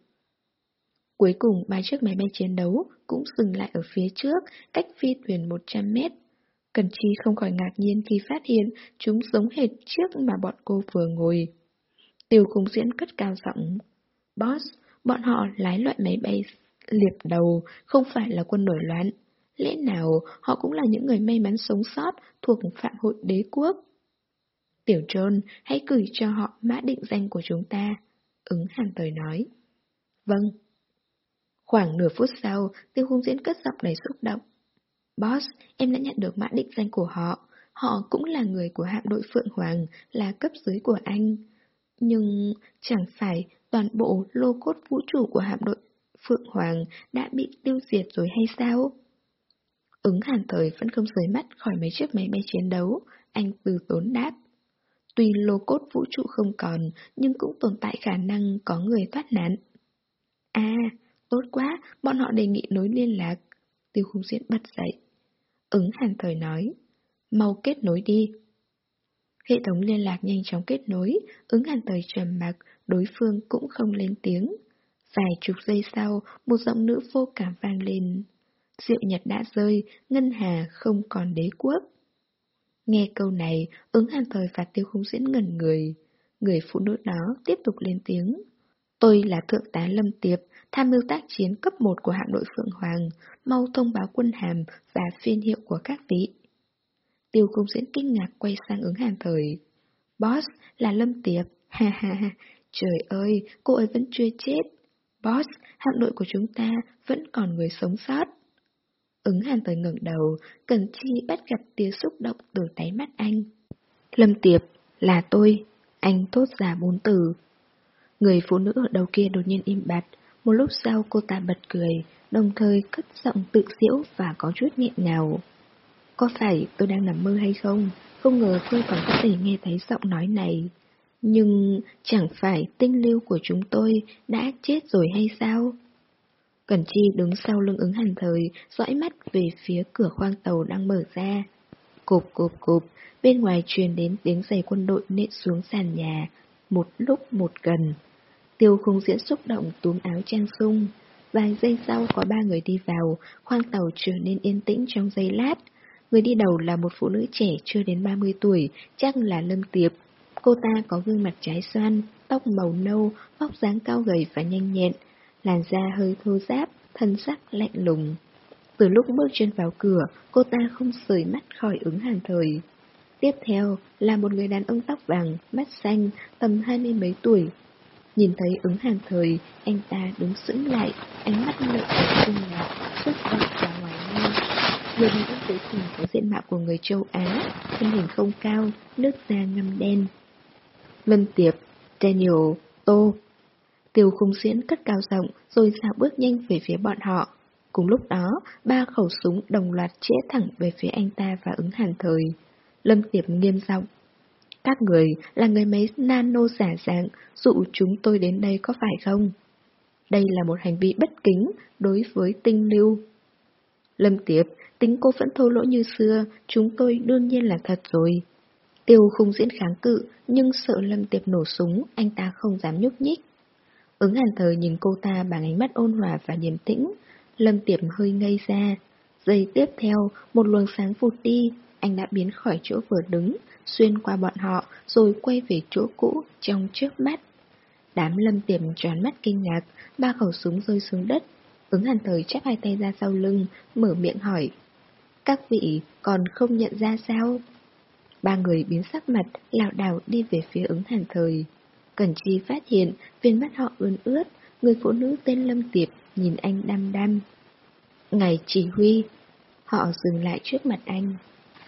Speaker 1: Cuối cùng ba chiếc máy bay chiến đấu cũng dừng lại ở phía trước, cách phi thuyền 100 mét. Cần Chi không khỏi ngạc nhiên khi phát hiện chúng giống hệt chiếc mà bọn cô vừa ngồi. Tiêu cung diễn cất cao giọng. Boss, bọn họ lái loại máy bay liệp đầu, không phải là quân nổi loạn. Lẽ nào họ cũng là những người may mắn sống sót thuộc phạm hội đế quốc? Tiểu Trôn, hãy gửi cho họ mã định danh của chúng ta. Ứng hàn thời nói. Vâng. Khoảng nửa phút sau, tiêu Hung diễn cất giọng đầy xúc động. Boss, em đã nhận được mã định danh của họ. Họ cũng là người của hạm đội Phượng Hoàng, là cấp dưới của anh. Nhưng chẳng phải toàn bộ lô cốt vũ trụ của hạm đội Phượng Hoàng đã bị tiêu diệt rồi hay sao? Ứng hàn thời vẫn không rời mắt khỏi mấy chiếc máy bay chiến đấu, anh từ tốn đáp. Tuy lô cốt vũ trụ không còn, nhưng cũng tồn tại khả năng có người thoát nạn. À, tốt quá, bọn họ đề nghị nối liên lạc. Tiêu khung diễn bật dậy. Ứng hàn thời nói, mau kết nối đi. Hệ thống liên lạc nhanh chóng kết nối, ứng hàn thời trầm mặc, đối phương cũng không lên tiếng. Vài chục giây sau, một giọng nữ vô cảm vang lên. Diệu nhật đã rơi, ngân hà không còn đế quốc. Nghe câu này, ứng hàn thời và tiêu khung diễn ngẩn người. Người phụ nữ đó tiếp tục lên tiếng. Tôi là Thượng tá Lâm Tiệp, tham mưu tác chiến cấp 1 của hạm đội Phượng Hoàng, mau thông báo quân hàm và phiên hiệu của các vị. Tiêu khung diễn kinh ngạc quay sang ứng hàn thời. Boss là Lâm Tiệp, ha ha ha, trời ơi, cô ấy vẫn chưa chết. Boss, hạm đội của chúng ta vẫn còn người sống sót. Ứng hàn tới ngẩng đầu, Cần Chi bắt gặp tia xúc động từ đáy mắt anh. Lâm Tiệp, là tôi, anh tốt giả bốn từ. Người phụ nữ ở đầu kia đột nhiên im bặt, một lúc sau cô ta bật cười, đồng thời cất giọng tự diễu và có chút nghẹn ngào. Có phải tôi đang nằm mơ hay không? Không ngờ tôi còn có thể nghe thấy giọng nói này. Nhưng chẳng phải tinh lưu của chúng tôi đã chết rồi hay sao? Cẩn Chi đứng sau lưng ứng hàn thời, dõi mắt về phía cửa khoang tàu đang mở ra. Cộp cộp cộp, bên ngoài truyền đến tiếng giày quân đội nện xuống sàn nhà, một lúc một gần. Tiêu khung diễn xúc động túm áo trang sung. Vài giây sau có ba người đi vào, khoang tàu trở nên yên tĩnh trong giây lát. Người đi đầu là một phụ nữ trẻ chưa đến 30 tuổi, chắc là Lâm Tiệp. Cô ta có gương mặt trái xoan, tóc màu nâu, vóc dáng cao gầy và nhanh nhẹn, làn da hơi thô ráp, thân sắc lạnh lùng. Từ lúc bước chân vào cửa, cô ta không rời mắt khỏi ứng hàn thời. Tiếp theo là một người đàn ông tóc vàng, mắt xanh, tầm hai mươi mấy tuổi. Nhìn thấy ứng hàn thời, anh ta đứng sững lại, ánh mắt lợi ở kinh ngạc, xuất động và ngoài nghi. Người đàn ông cuối cùng có diện mạo của người châu Á, thân hình không cao, nước da ngâm đen. Lâm Tiệp, Daniel, Tô, Tiêu khung diễn cất cao giọng rồi dạo bước nhanh về phía bọn họ. Cùng lúc đó, ba khẩu súng đồng loạt chĩa thẳng về phía anh ta và ứng hàn thời. Lâm Tiệp nghiêm giọng. Các người là người máy nano giả dạng, dụ chúng tôi đến đây có phải không? Đây là một hành vi bất kính đối với tinh lưu. Lâm Tiệp, tính cô vẫn thô lỗ như xưa, chúng tôi đương nhiên là thật rồi. Tiêu khung diễn kháng cự, nhưng sợ Lâm Tiệp nổ súng, anh ta không dám nhúc nhích. Ứng hàn thời nhìn cô ta bằng ánh mắt ôn hòa và điềm tĩnh, Lâm tiệm hơi ngây ra. Giây tiếp theo, một luồng sáng vụt đi, anh đã biến khỏi chỗ vừa đứng, xuyên qua bọn họ, rồi quay về chỗ cũ trong trước mắt. Đám lâm tiệm tròn mắt kinh ngạc, ba khẩu súng rơi xuống đất. Ứng hàn thời chắp hai tay ra sau lưng, mở miệng hỏi. Các vị còn không nhận ra sao? Ba người biến sắc mặt, lảo đảo đi về phía ứng hàn thời. Cẩn Chi phát hiện viên mắt họ ướn ướt, người phụ nữ tên Lâm Tiệp nhìn anh đăm đăm. Ngày chỉ huy, họ dừng lại trước mặt anh.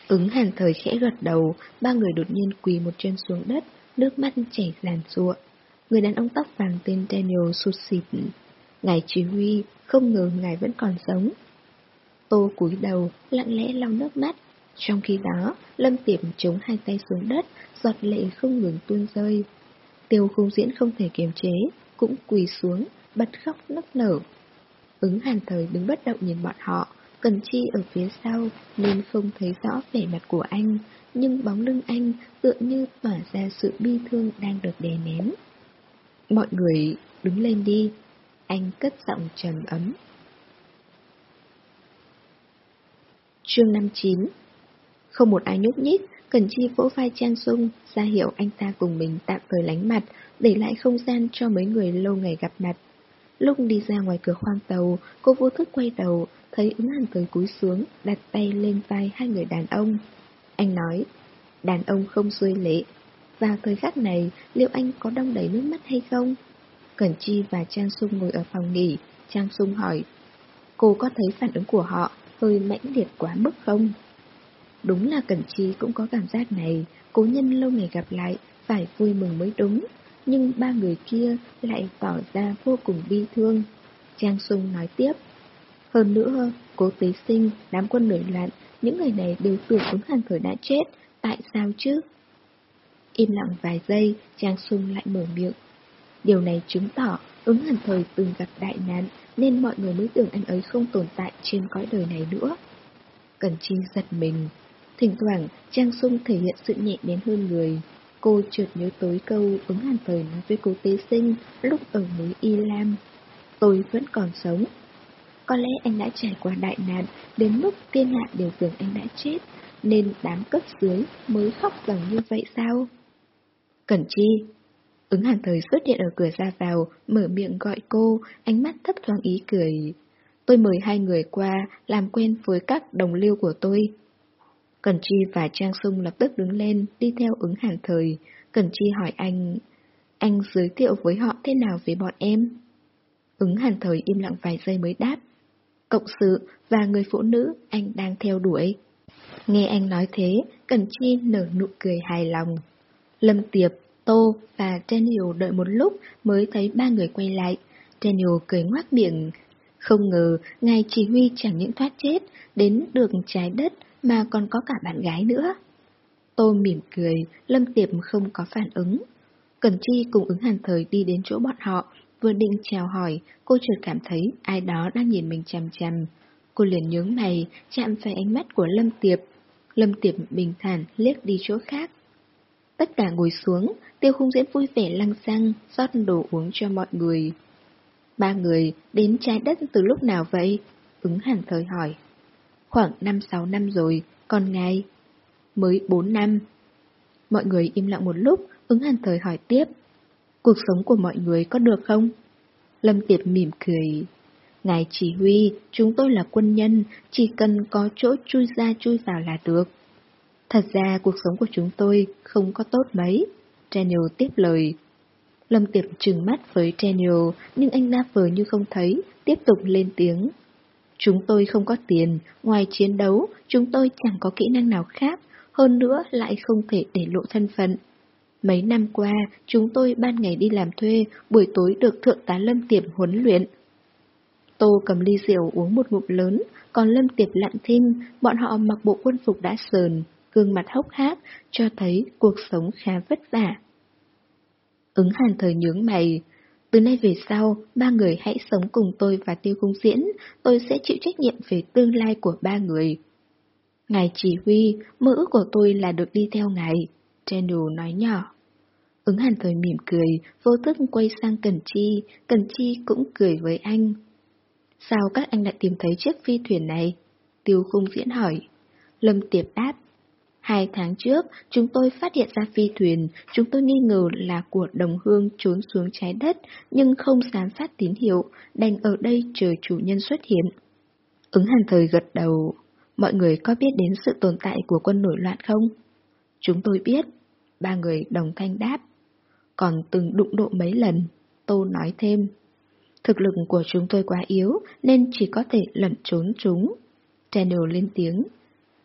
Speaker 1: Ứng hàn thời khẽ gật đầu, ba người đột nhiên quỳ một chân xuống đất, nước mắt chảy ràn ruộng. Người đàn ông tóc vàng tên Daniel sụt xịt. Ngài chỉ huy, không ngờ ngài vẫn còn sống. Tô cúi đầu, lặng lẽ lau nước mắt. Trong khi đó, Lâm Tiệp chống hai tay xuống đất, giọt lệ không ngừng tuôn rơi. Tiêu khung diễn không thể kiềm chế, cũng quỳ xuống, bật khóc nức nở. Ứng hàn thời đứng bất động nhìn bọn họ, Cần Chi ở phía sau nên không thấy rõ vẻ mặt của anh, nhưng bóng lưng anh tựa như tỏa ra sự bi thương đang được đè nén. Mọi người đứng lên đi, anh cất giọng trầm ấm. Chương 59 Không một ai nhúc nhích, Cần Chi vỗ vai Trang Sung, ra hiệu anh ta cùng mình tạm thời lánh mặt, để lại không gian cho mấy người lâu ngày gặp mặt. Lúc đi ra ngoài cửa khoang tàu, cô vô thức quay đầu, thấy ứng hàn thời cúi xuống, đặt tay lên vai hai người đàn ông. Anh nói, đàn ông không xuôi lệ. Vào thời khắc này, liệu anh có đong đầy nước mắt hay không? Cẩn Chi và Trang Sung ngồi ở phòng nghỉ, Trang Sung hỏi, cô có thấy phản ứng của họ hơi mãnh liệt quá mức không? Đúng là Cẩn trí cũng có cảm giác này, cố nhân lâu ngày gặp lại, phải vui mừng mới đúng. nhưng ba người kia lại tỏ ra vô cùng bi thương. Trang Sung nói tiếp. Hơn nữa, cố tế sinh, đám quân nổi loạn, những người này đều tưởng ứng hàng thời đã chết, tại sao chứ? Im lặng vài giây, Trang Sung lại mở miệng. Điều này chứng tỏ ứng hàn thời từng gặp đại nạn, nên mọi người mới tưởng anh ấy không tồn tại trên cõi đời này nữa. Cẩn Chi giật mình. Thỉnh thoảng, Trang Sung thể hiện sự nhẹ bén hơn người. Cô chợt nhớ tới câu ứng hàn thời nói với cô tế sinh lúc ở núi Y Lam. Tôi vẫn còn sống. Có lẽ anh đã trải qua đại nạn, đến mức thiên hạ đều tưởng anh đã chết, nên đám cấp dưới mới khóc rằng như vậy sao? Cẩn Chi Ứng hàn thời xuất hiện ở cửa ra vào, mở miệng gọi cô, ánh mắt thấp thoáng ý cười. Tôi mời hai người qua, làm quen với các đồng liêu của tôi. Cẩn Chi và Trang Sung lập tức đứng lên, đi theo ứng hàn thời. Cẩn Chi hỏi anh, anh giới thiệu với họ thế nào về bọn em? Ứng hàn thời im lặng vài giây mới đáp. Cộng sự và người phụ nữ anh đang theo đuổi. Nghe anh nói thế, Cẩn Chi nở nụ cười hài lòng. Lâm Tiệp, Tô và Daniel đợi một lúc mới thấy ba người quay lại. Daniel cười ngoác miệng. Không ngờ, ngài chỉ huy chẳng những thoát chết, đến được trái đất mà còn có cả bạn gái nữa. Tô mỉm cười, Lâm Tiệp không có phản ứng. Cần Chi cùng ứng hàn thời đi đến chỗ bọn họ, vừa định chào hỏi, cô chợt cảm thấy ai đó đang nhìn mình chằm chằm. Cô liền nhướng mày, chạm phải ánh mắt của Lâm Tiệp. Lâm Tiệp bình thản liếc đi chỗ khác. Tất cả ngồi xuống, tiêu khung diễn vui vẻ lăng xăng, rót đồ uống cho mọi người. Ba người đến trái đất từ lúc nào vậy? Ứng hàn thời hỏi. Khoảng 5-6 năm rồi, còn ngài? Mới 4 năm. Mọi người im lặng một lúc, ứng hàn thời hỏi tiếp. Cuộc sống của mọi người có được không? Lâm Tiệp mỉm cười. Ngài chỉ huy, chúng tôi là quân nhân, chỉ cần có chỗ chui ra chui vào là được. Thật ra cuộc sống của chúng tôi không có tốt mấy. Daniel tiếp lời. Lâm Tiệp trừng mắt với Daniel, nhưng anh ta vờ như không thấy, tiếp tục lên tiếng. Chúng tôi không có tiền, ngoài chiến đấu, chúng tôi chẳng có kỹ năng nào khác, hơn nữa lại không thể để lộ thân phận. Mấy năm qua, chúng tôi ban ngày đi làm thuê, buổi tối được Thượng tá Lâm Tiệp huấn luyện. Tô cầm ly rượu uống một ngụm lớn, còn Lâm Tiệp lặng thinh, bọn họ mặc bộ quân phục đã sờn, gương mặt hốc hác, cho thấy cuộc sống khá vất vả. Ứng hàn thời nhướng mày. Từ nay về sau, ba người hãy sống cùng tôi và tiêu cung diễn, tôi sẽ chịu trách nhiệm về tương lai của ba người. Ngài chỉ huy, mơ ước của tôi là được đi theo ngài, Trendle nói nhỏ. Ứng hàn thời mỉm cười, vô thức quay sang Cần Chi, Cần Chi cũng cười với anh. Sao các anh lại tìm thấy chiếc phi thuyền này? Tiêu khung diễn hỏi. Lâm Tiệp đáp. Hai tháng trước, chúng tôi phát hiện ra phi thuyền, chúng tôi nghi ngờ là của đồng hương trốn xuống trái đất, nhưng không giám sát tín hiệu, đành ở đây chờ chủ nhân xuất hiện. Ứng hàn thời gật đầu, mọi người có biết đến sự tồn tại của quân nổi loạn không? Chúng tôi biết, ba người đồng thanh đáp. Còn từng đụng độ mấy lần, Tô nói thêm. Thực lực của chúng tôi quá yếu nên chỉ có thể lẩn trốn chúng. Channel lên tiếng.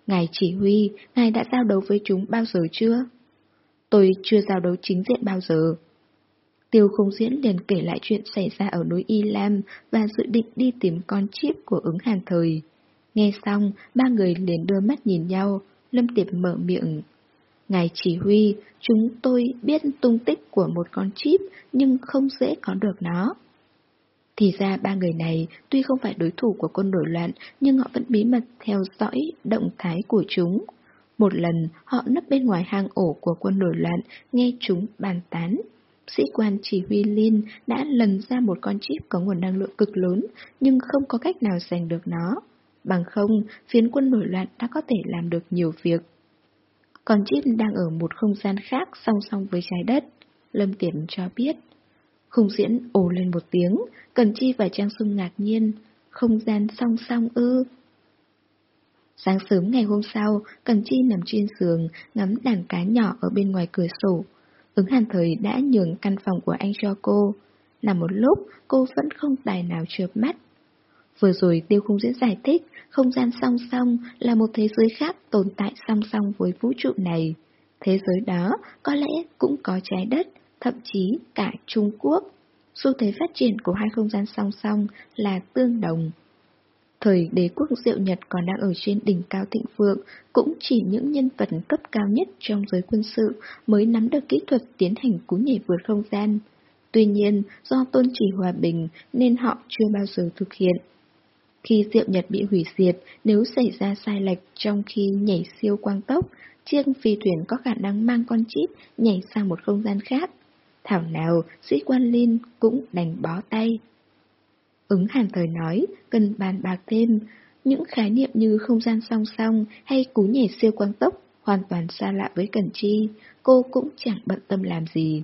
Speaker 1: Ngài chỉ huy, ngài đã giao đấu với chúng bao giờ chưa? Tôi chưa giao đấu chính diện bao giờ. Tiêu không diễn liền kể lại chuyện xảy ra ở núi Y Lam và dự định đi tìm con chip của ứng hàn thời. Nghe xong, ba người liền đưa mắt nhìn nhau, Lâm Tiệp mở miệng. Ngài chỉ huy, chúng tôi biết tung tích của một con chip nhưng không dễ có được nó. Thì ra ba người này tuy không phải đối thủ của quân nổi loạn nhưng họ vẫn bí mật theo dõi động thái của chúng. Một lần họ nấp bên ngoài hang ổ của quân nổi loạn nghe chúng bàn tán. Sĩ quan chỉ huy Lin đã lần ra một con chip có nguồn năng lượng cực lớn nhưng không có cách nào giành được nó. Bằng không, phiến quân nổi loạn đã có thể làm được nhiều việc. Con chip đang ở một không gian khác song song với trái đất. Lâm Tiệm cho biết. Khung diễn ồ lên một tiếng, Cần Chi và Trang Sung ngạc nhiên, không gian song song ư. Sáng sớm ngày hôm sau, Cần Chi nằm trên giường, ngắm đàn cá nhỏ ở bên ngoài cửa sổ. Ứng hàn thời đã nhường căn phòng của anh cho cô. Nằm một lúc, cô vẫn không tài nào chợp mắt. Vừa rồi tiêu khung diễn giải thích, không gian song song là một thế giới khác tồn tại song song với vũ trụ này. Thế giới đó có lẽ cũng có trái đất, thậm chí cả Trung Quốc. Xu thế phát triển của hai không gian song song là tương đồng. Thời đế quốc diệu Nhật còn đang ở trên đỉnh cao thịnh vượng, cũng chỉ những nhân vật cấp cao nhất trong giới quân sự mới nắm được kỹ thuật tiến hành cú nhảy vượt không gian. Tuy nhiên, do tôn chỉ hòa bình nên họ chưa bao giờ thực hiện. Khi Diệu Nhật bị hủy diệt, nếu xảy ra sai lệch trong khi nhảy siêu quang tốc, chiếc phi thuyền có khả năng mang con chip nhảy sang một không gian khác. Thảo nào, sĩ quan Linh cũng đành bó tay. Ứng hàn thời nói, cần bàn bạc thêm, những khái niệm như không gian song song hay cú nhảy siêu quang tốc hoàn toàn xa lạ với cần Chi, cô cũng chẳng bận tâm làm gì.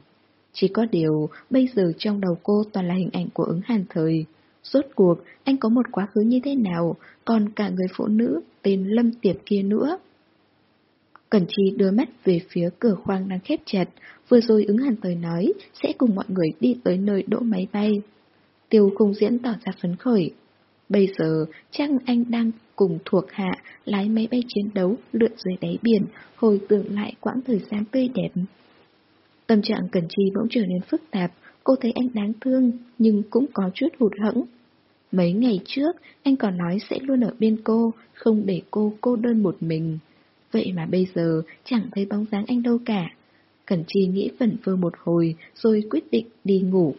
Speaker 1: Chỉ có điều, bây giờ trong đầu cô toàn là hình ảnh của ứng hàn thời. Rốt cuộc, anh có một quá khứ như thế nào, còn cả người phụ nữ tên Lâm Tiệp kia nữa. Cẩn Chi đưa mắt về phía cửa khoang đang khép chặt, vừa rồi ứng hàn tới nói sẽ cùng mọi người đi tới nơi đỗ máy bay. Tiêu khung diễn tỏ ra phấn khởi. Bây giờ, chắc anh đang cùng thuộc hạ lái máy bay chiến đấu lượn dưới đáy biển, hồi tưởng lại quãng thời gian tươi đẹp. Tâm trạng Cẩn Chi bỗng trở nên phức tạp, cô thấy anh đáng thương, nhưng cũng có chút hụt hẫng. Mấy ngày trước, anh còn nói sẽ luôn ở bên cô, không để cô cô đơn một mình. Vậy mà bây giờ chẳng thấy bóng dáng anh đâu cả. Cẩn Chi nghĩ vẩn vơ một hồi rồi quyết định đi ngủ.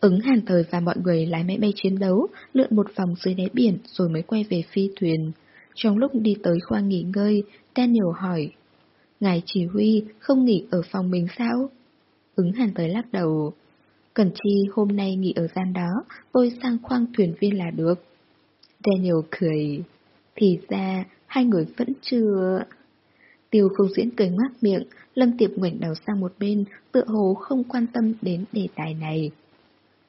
Speaker 1: Ứng hàn thời và mọi người lái máy bay chiến đấu, lượn một vòng dưới đáy biển rồi mới quay về phi thuyền. Trong lúc đi tới khoang nghỉ ngơi, Daniel hỏi, Ngài chỉ huy không nghỉ ở phòng mình sao? Ứng hàn tới lắc đầu. Cẩn chi hôm nay nghỉ ở gian đó, tôi sang khoang thuyền viên là được. Daniel cười. Thì ra, hai người vẫn chưa... Tiêu không diễn cười ngoác miệng, Lâm Tiệp ngoảnh đầu sang một bên, tựa hồ không quan tâm đến đề tài này.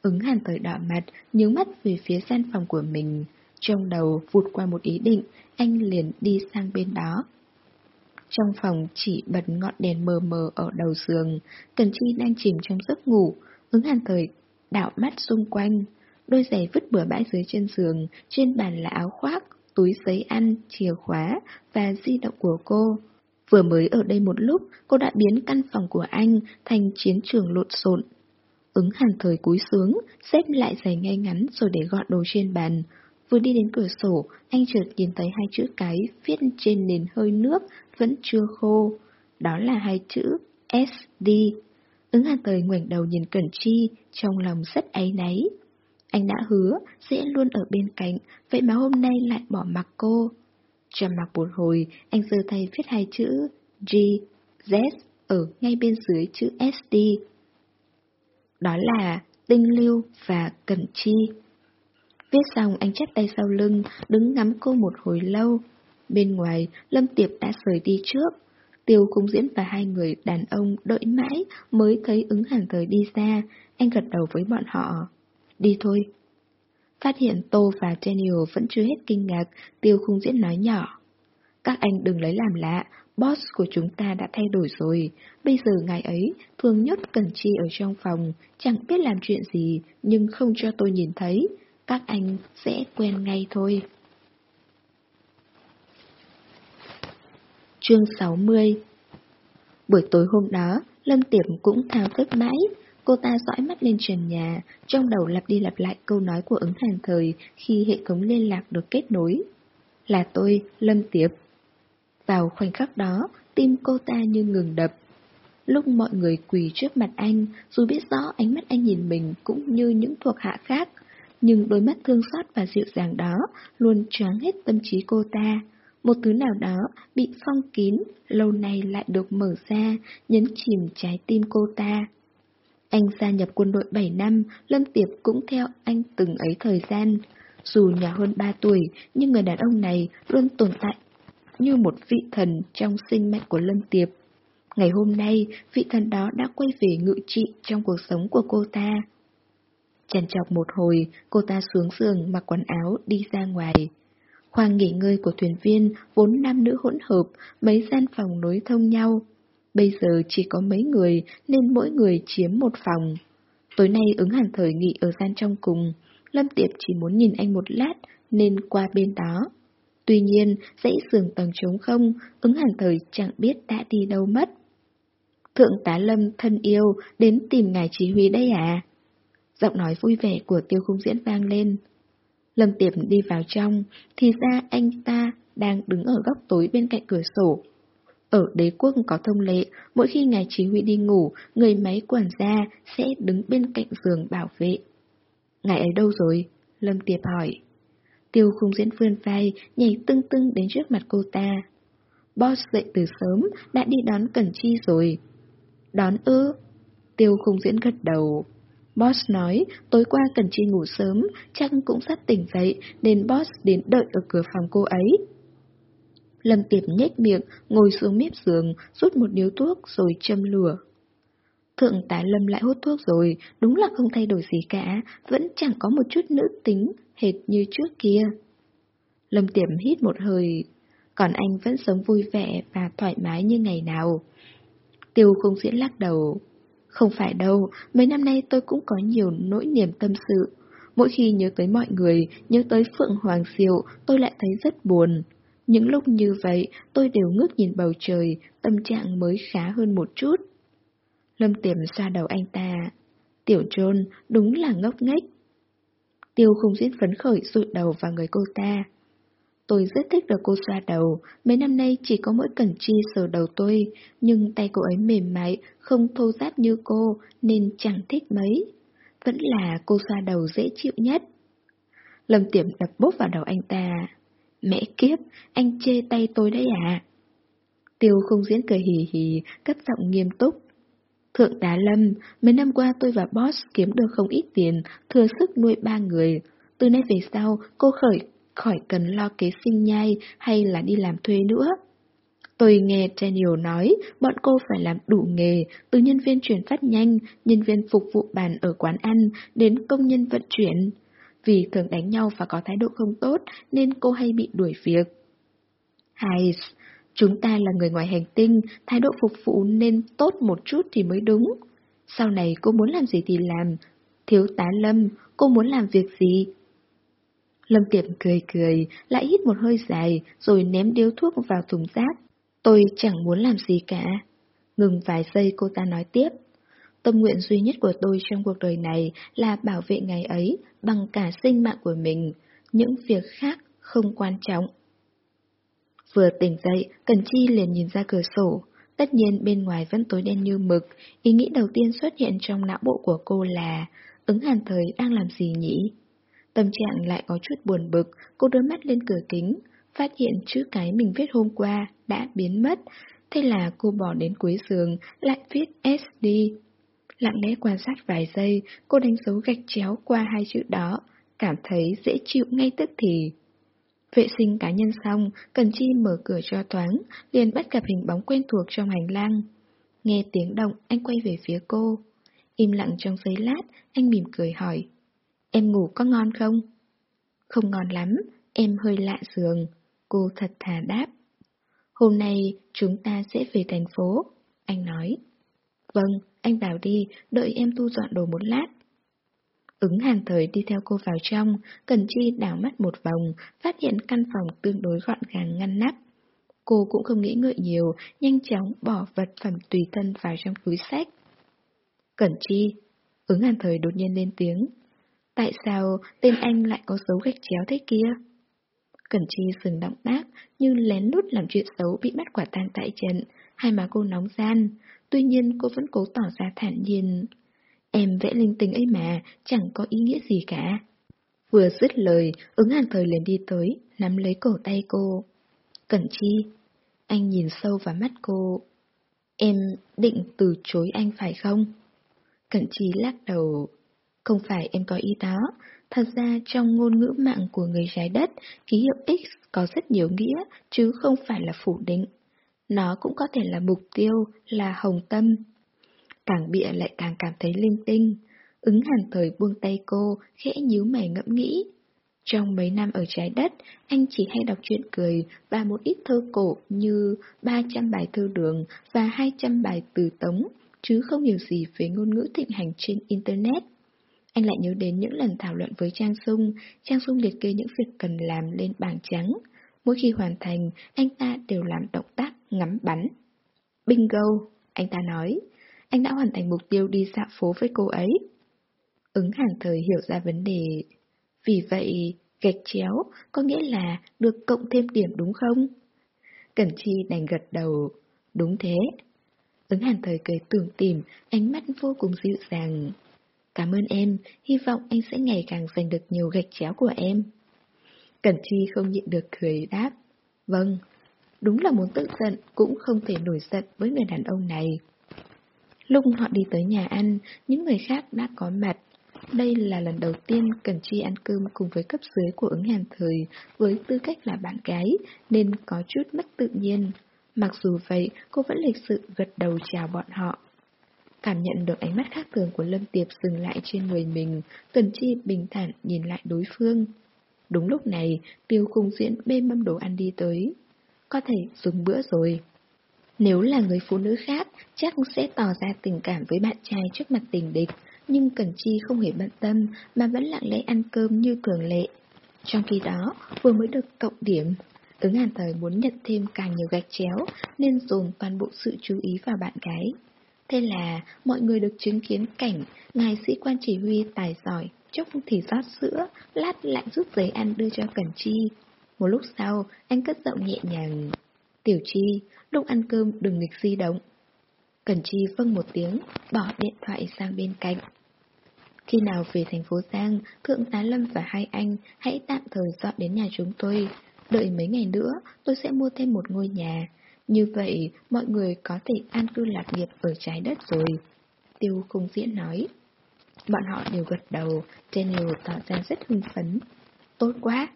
Speaker 1: Ứng hàn tới đỏ mặt, nhướng mắt về phía gian phòng của mình. Trong đầu vụt qua một ý định, anh liền đi sang bên đó. Trong phòng chỉ bật ngọn đèn mờ mờ ở đầu giường, Cần Chi đang chìm trong giấc ngủ, ứng hàn thời đảo mắt xung quanh. Đôi giày vứt bừa bãi dưới chân giường, trên bàn là áo khoác, túi giấy ăn, chìa khóa và di động của cô. Vừa mới ở đây một lúc, cô đã biến căn phòng của anh thành chiến trường lộn xộn. Ứng hàn thời cúi xuống, xếp lại giày ngay ngắn rồi để gọn đồ trên bàn. Vừa đi đến cửa sổ, anh chợt nhìn thấy hai chữ cái viết trên nền hơi nước vẫn chưa khô. Đó là hai chữ SD. Ứng hàn thời ngoảnh đầu nhìn Cẩn Chi, trong lòng rất áy náy. Anh đã hứa sẽ luôn ở bên cạnh, vậy mà hôm nay lại bỏ mặc cô. Trầm mặc một hồi, anh giơ tay viết hai chữ G, Z ở ngay bên dưới chữ SD. Đó là Tinh Lưu và Cẩn Chi. Viết xong anh chắp tay sau lưng, đứng ngắm cô một hồi lâu. Bên ngoài, Lâm Tiệp đã rời đi trước. Tiêu Cung Diễn và hai người đàn ông đợi mãi mới thấy ứng hàng thời đi ra, anh gật đầu với bọn họ. Đi thôi. Phát hiện Tô và Daniel vẫn chưa hết kinh ngạc, Tiêu khung Diễn nói nhỏ. Các anh đừng lấy làm lạ, boss của chúng ta đã thay đổi rồi. Bây giờ ngài ấy thường nhốt Cần Chi ở trong phòng, chẳng biết làm chuyện gì, nhưng không cho tôi nhìn thấy. Các anh sẽ quen ngay thôi. Chương 60 Buổi tối hôm đó, Lâm tiệm cũng thao thức mãi. Cô ta dõi mắt lên trần nhà, trong đầu lặp đi lặp lại câu nói của ứng hàng thời khi hệ thống liên lạc được kết nối. Là tôi, Lâm Tiệp. Vào khoảnh khắc đó, tim cô ta như ngừng đập. Lúc mọi người quỳ trước mặt anh, dù biết rõ ánh mắt anh nhìn mình cũng như những thuộc hạ khác, nhưng đôi mắt thương xót và dịu dàng đó luôn choáng hết tâm trí cô ta. Một thứ nào đó bị phong kín, lâu nay lại được mở ra, nhấn chìm trái tim cô ta. Anh gia nhập quân đội 7 năm, Lâm Tiệp cũng theo anh từng ấy thời gian. Dù nhỏ hơn 3 tuổi, nhưng người đàn ông này luôn tồn tại như một vị thần trong sinh mệnh của Lâm Tiệp. Ngày hôm nay, vị thần đó đã quay về ngự trị trong cuộc sống của cô ta. Chằn chọc một hồi, cô ta xuống giường mặc quần áo đi ra ngoài. Khoang nghỉ ngơi của thuyền viên vốn nam nữ hỗn hợp, mấy gian phòng nối thông nhau. Bây giờ chỉ có mấy người nên mỗi người chiếm một phòng. Tối nay ứng hàn thời nghỉ ở gian trong cùng, Lâm Tiệp chỉ muốn nhìn anh một lát nên qua bên đó. Tuy nhiên, dãy giường tầng trống không, ứng hàn thời chẳng biết đã đi đâu mất. Thượng tá Lâm thân yêu đến tìm ngài chỉ huy đây à? Giọng nói vui vẻ của tiêu khung diễn vang lên. Lâm Tiệp đi vào trong, thì ra anh ta đang đứng ở góc tối bên cạnh cửa sổ. Ở đế quốc có thông lệ, mỗi khi ngài chỉ huy đi ngủ, người máy quản gia sẽ đứng bên cạnh giường bảo vệ. Ngài ấy đâu rồi? Lâm Tiệp hỏi. Tiêu khung diễn vươn vai, nhảy tưng tưng đến trước mặt cô ta. Boss dậy từ sớm, đã đi đón Cẩn Chi rồi. Đón ư? Tiêu khung diễn gật đầu. Boss nói, tối qua Cẩn Chi ngủ sớm, chắc cũng sắp tỉnh dậy, nên Boss đến đợi ở cửa phòng cô ấy. Lâm Tiệp nhếch miệng, ngồi xuống mép giường, rút một điếu thuốc rồi châm lửa. Thượng tá Lâm lại hút thuốc rồi, đúng là không thay đổi gì cả, vẫn chẳng có một chút nữ tính, hệt như trước kia. Lâm Tiệp hít một hơi, còn anh vẫn sống vui vẻ và thoải mái như ngày nào. Tiêu không diễn lắc đầu. Không phải đâu, mấy năm nay tôi cũng có nhiều nỗi niềm tâm sự. Mỗi khi nhớ tới mọi người, nhớ tới Phượng Hoàng Diệu, tôi lại thấy rất buồn. Những lúc như vậy, tôi đều ngước nhìn bầu trời, tâm trạng mới khá hơn một chút. Lâm Tiềm xoa đầu anh ta. Tiểu Trôn đúng là ngốc nghếch. Tiêu không diễn phấn khởi rụi đầu vào người cô ta. Tôi rất thích được cô xoa đầu, mấy năm nay chỉ có mỗi Cẩn Chi sờ đầu tôi, nhưng tay cô ấy mềm mại, không thô ráp như cô, nên chẳng thích mấy. Vẫn là cô xoa đầu dễ chịu nhất. Lâm Tiệm đập bốp vào đầu anh ta. Mẹ kiếp, anh chê tay tôi đấy à? Tiêu không diễn cười hì hì, cất giọng nghiêm túc. Thượng tá Lâm, mấy năm qua tôi và boss kiếm được không ít tiền, thừa sức nuôi ba người. Từ nay về sau, cô khởi khỏi cần lo kế sinh nhai hay là đi làm thuê nữa. Tôi nghe Daniel nói, bọn cô phải làm đủ nghề, từ nhân viên chuyển phát nhanh, nhân viên phục vụ bàn ở quán ăn, đến công nhân vận chuyển. Vì thường đánh nhau và có thái độ không tốt, nên cô hay bị đuổi việc. Hay, chúng ta là người ngoài hành tinh, thái độ phục vụ nên tốt một chút thì mới đúng. Sau này cô muốn làm gì thì làm. Thiếu tá Lâm, cô muốn làm việc gì Lâm Tiệm cười cười, lại hít một hơi dài, rồi ném điếu thuốc vào thùng rác. Tôi chẳng muốn làm gì cả. Ngừng vài giây cô ta nói tiếp. Tâm nguyện duy nhất của tôi trong cuộc đời này là bảo vệ ngày ấy bằng cả sinh mạng của mình. Những việc khác không quan trọng. Vừa tỉnh dậy, Cần Chi liền nhìn ra cửa sổ. Tất nhiên bên ngoài vẫn tối đen như mực, ý nghĩ đầu tiên xuất hiện trong não bộ của cô là ứng hàn thời đang làm gì nhỉ? Tâm trạng lại có chút buồn bực, cô đưa mắt lên cửa kính, phát hiện chữ cái mình viết hôm qua đã biến mất, thế là cô bỏ đến cuối giường, lại viết SD. Lặng lẽ quan sát vài giây, cô đánh dấu gạch chéo qua hai chữ đó, cảm thấy dễ chịu ngay tức thì. Vệ sinh cá nhân xong, Cần Chi mở cửa cho thoáng, liền bắt gặp hình bóng quen thuộc trong hành lang. Nghe tiếng động, anh quay về phía cô. Im lặng trong giây lát, anh mỉm cười hỏi. Em ngủ có ngon không? Không ngon lắm, em hơi lạ giường. Cô thật thà đáp. Hôm nay chúng ta sẽ về thành phố, anh nói. Vâng, anh vào đi, đợi em thu dọn đồ một lát. Ứng hàn thời đi theo cô vào trong, Cần Chi đảo mắt một vòng, phát hiện căn phòng tương đối gọn gàng ngăn nắp. Cô cũng không nghĩ ngợi nhiều, nhanh chóng bỏ vật phẩm tùy thân vào trong túi sách. Cẩn Chi, ứng hàn thời đột nhiên lên tiếng. Tại sao tên anh lại có dấu gạch chéo thế kia? Cẩn Chi dừng động tác, như lén lút làm chuyện xấu bị bắt quả tang tại trận, hai má cô nóng gian. Tuy nhiên cô vẫn cố tỏ ra thản nhiên. Em vẽ linh tinh ấy mà, chẳng có ý nghĩa gì cả. Vừa dứt lời, ứng hàng thời liền đi tới, nắm lấy cổ tay cô. Cẩn Chi, anh nhìn sâu vào mắt cô. Em định từ chối anh phải không? Cẩn Chi lắc đầu, không phải em có ý đó. Thật ra trong ngôn ngữ mạng của người trái đất, ký hiệu X có rất nhiều nghĩa, chứ không phải là phủ định. Nó cũng có thể là mục tiêu, là hồng tâm. Càng bịa lại càng cảm thấy linh tinh. Ứng hàn thời buông tay cô, khẽ nhíu mày ngẫm nghĩ. Trong mấy năm ở trái đất, anh chỉ hay đọc truyện cười và một ít thơ cổ như 300 bài thơ đường và 200 bài từ tống, chứ không hiểu gì về ngôn ngữ thịnh hành trên Internet. Anh lại nhớ đến những lần thảo luận với Trang Sung, Trang Sung liệt kê những việc cần làm lên bảng trắng. Mỗi khi hoàn thành, anh ta đều làm động tác ngắm bắn. Bingo! anh ta nói. Anh đã hoàn thành mục tiêu đi dạo phố với cô ấy. Ứng hàn thời hiểu ra vấn đề. Vì vậy, gạch chéo có nghĩa là được cộng thêm điểm đúng không? Cẩn Chi đành gật đầu. Đúng thế. Ứng hàn thời cười tưởng tìm, ánh mắt vô cùng dịu dàng. Cảm ơn em, hy vọng anh sẽ ngày càng giành được nhiều gạch chéo của em. Cẩn Chi không nhịn được cười đáp. Vâng, đúng là muốn tự giận cũng không thể nổi giận với người đàn ông này. Lúc họ đi tới nhà ăn, những người khác đã có mặt. Đây là lần đầu tiên Cần Chi ăn cơm cùng với cấp dưới của ứng hàn thời với tư cách là bạn gái, nên có chút mất tự nhiên. Mặc dù vậy, cô vẫn lịch sự gật đầu chào bọn họ. Cảm nhận được ánh mắt khác thường của Lâm Tiệp dừng lại trên người mình, Cần Chi bình thản nhìn lại đối phương. Đúng lúc này, tiêu khung diễn bê mâm đồ ăn đi tới. Có thể dùng bữa rồi. Nếu là người phụ nữ khác, chắc sẽ tỏ ra tình cảm với bạn trai trước mặt tình địch, nhưng Cần Chi không hề bận tâm mà vẫn lặng lẽ ăn cơm như thường lệ. Trong khi đó, vừa mới được cộng điểm, ứng hàn thời muốn nhận thêm càng nhiều gạch chéo nên dồn toàn bộ sự chú ý vào bạn gái. Thế là mọi người được chứng kiến cảnh ngài sĩ quan chỉ huy tài giỏi chốc thì rót sữa, lát lại rút giấy ăn đưa cho Cẩn Chi. Một lúc sau, anh cất giọng nhẹ nhàng. Tiểu Chi, lúc ăn cơm đừng nghịch di động. Cẩn Chi vâng một tiếng, bỏ điện thoại sang bên cạnh. Khi nào về thành phố Giang, Thượng tá Lâm và hai anh hãy tạm thời dọn đến nhà chúng tôi. Đợi mấy ngày nữa, tôi sẽ mua thêm một ngôi nhà. Như vậy, mọi người có thể an cư lạc nghiệp ở trái đất rồi. Tiêu Khung Diễn nói. Bọn họ đều gật đầu, trên lều tỏ ra rất hưng phấn. Tốt quá!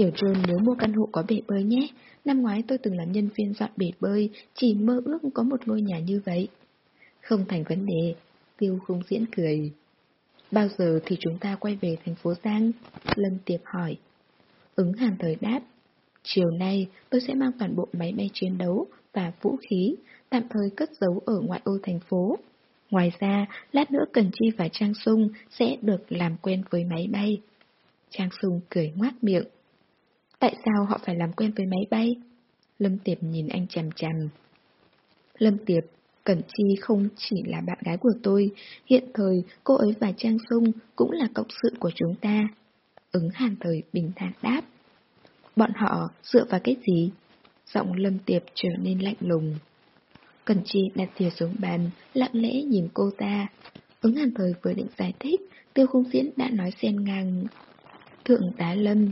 Speaker 1: Tiểu Trơn nếu mua căn hộ có bể bơi nhé. Năm ngoái tôi từng làm nhân viên dọn bể bơi, chỉ mơ ước có một ngôi nhà như vậy. Không thành vấn đề, Tiêu không Diễn cười. Bao giờ thì chúng ta quay về thành phố Giang? Lâm Tiệp hỏi. Ứng hàn thời đáp. Chiều nay tôi sẽ mang toàn bộ máy bay chiến đấu và vũ khí, tạm thời cất giấu ở ngoại ô thành phố. Ngoài ra, lát nữa Cần Chi và Trang Sung sẽ được làm quen với máy bay. Trang Sung cười ngoác miệng. Tại sao họ phải làm quen với máy bay? Lâm Tiệp nhìn anh chằm chằm. Lâm Tiệp, Cẩn Chi không chỉ là bạn gái của tôi, hiện thời cô ấy và Trang Sung cũng là cộng sự của chúng ta. Ứng hàn thời bình thản đáp. Bọn họ dựa vào cái gì? Giọng Lâm Tiệp trở nên lạnh lùng. Cẩn Chi đặt thìa xuống bàn, lặng lẽ nhìn cô ta. Ứng hàn thời vừa định giải thích, tiêu khung diễn đã nói xen ngang. Thượng tá Lâm,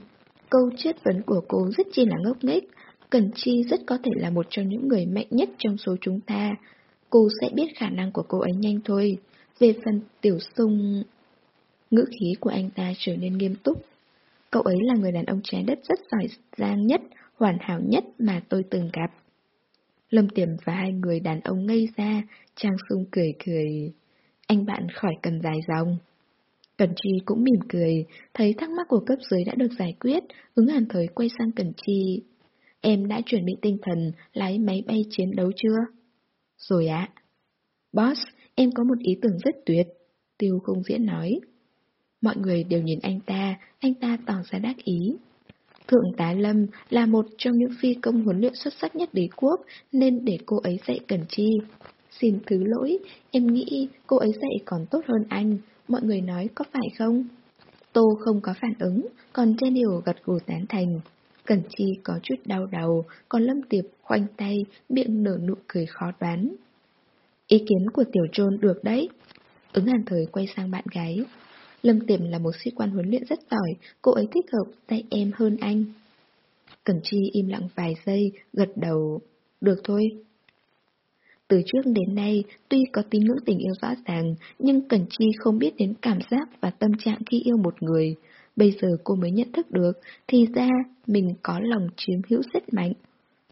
Speaker 1: câu chất vấn của cô rất chi là ngốc nghếch. Cần Chi rất có thể là một trong những người mạnh nhất trong số chúng ta. Cô sẽ biết khả năng của cô ấy nhanh thôi. Về phần tiểu sung... Ngữ khí của anh ta trở nên nghiêm túc. Cậu ấy là người đàn ông trái đất rất giỏi giang nhất, hoàn hảo nhất mà tôi từng gặp. Lâm Tiềm và hai người đàn ông ngây ra, Trang Sung cười cười. Anh bạn khỏi cần dài dòng. Cần Chi cũng mỉm cười, thấy thắc mắc của cấp dưới đã được giải quyết, ứng hàn thời quay sang Cần Chi. Em đã chuẩn bị tinh thần lái máy bay chiến đấu chưa? Rồi ạ. Boss, em có một ý tưởng rất tuyệt. Tiêu không diễn nói. Mọi người đều nhìn anh ta, anh ta tỏ ra đắc ý. Thượng tá Lâm là một trong những phi công huấn luyện xuất sắc nhất đế quốc, nên để cô ấy dạy Cần Chi. Xin thứ lỗi, em nghĩ cô ấy dạy còn tốt hơn anh, mọi người nói có phải không? Tô không có phản ứng, còn Daniel gật gù tán thành. Cẩn Chi có chút đau đầu, còn Lâm Tiệp khoanh tay, miệng nở nụ cười khó đoán. Ý kiến của Tiểu Trôn được đấy. Ứng hàn thời quay sang bạn gái. Lâm tiệp là một sĩ quan huấn luyện rất giỏi, cô ấy thích hợp dạy em hơn anh. Cẩn Chi im lặng vài giây, gật đầu. Được thôi. Từ trước đến nay, tuy có tín ngưỡng tình yêu rõ ràng, nhưng Cẩn Chi không biết đến cảm giác và tâm trạng khi yêu một người. Bây giờ cô mới nhận thức được, thì ra mình có lòng chiếm hữu rất mạnh.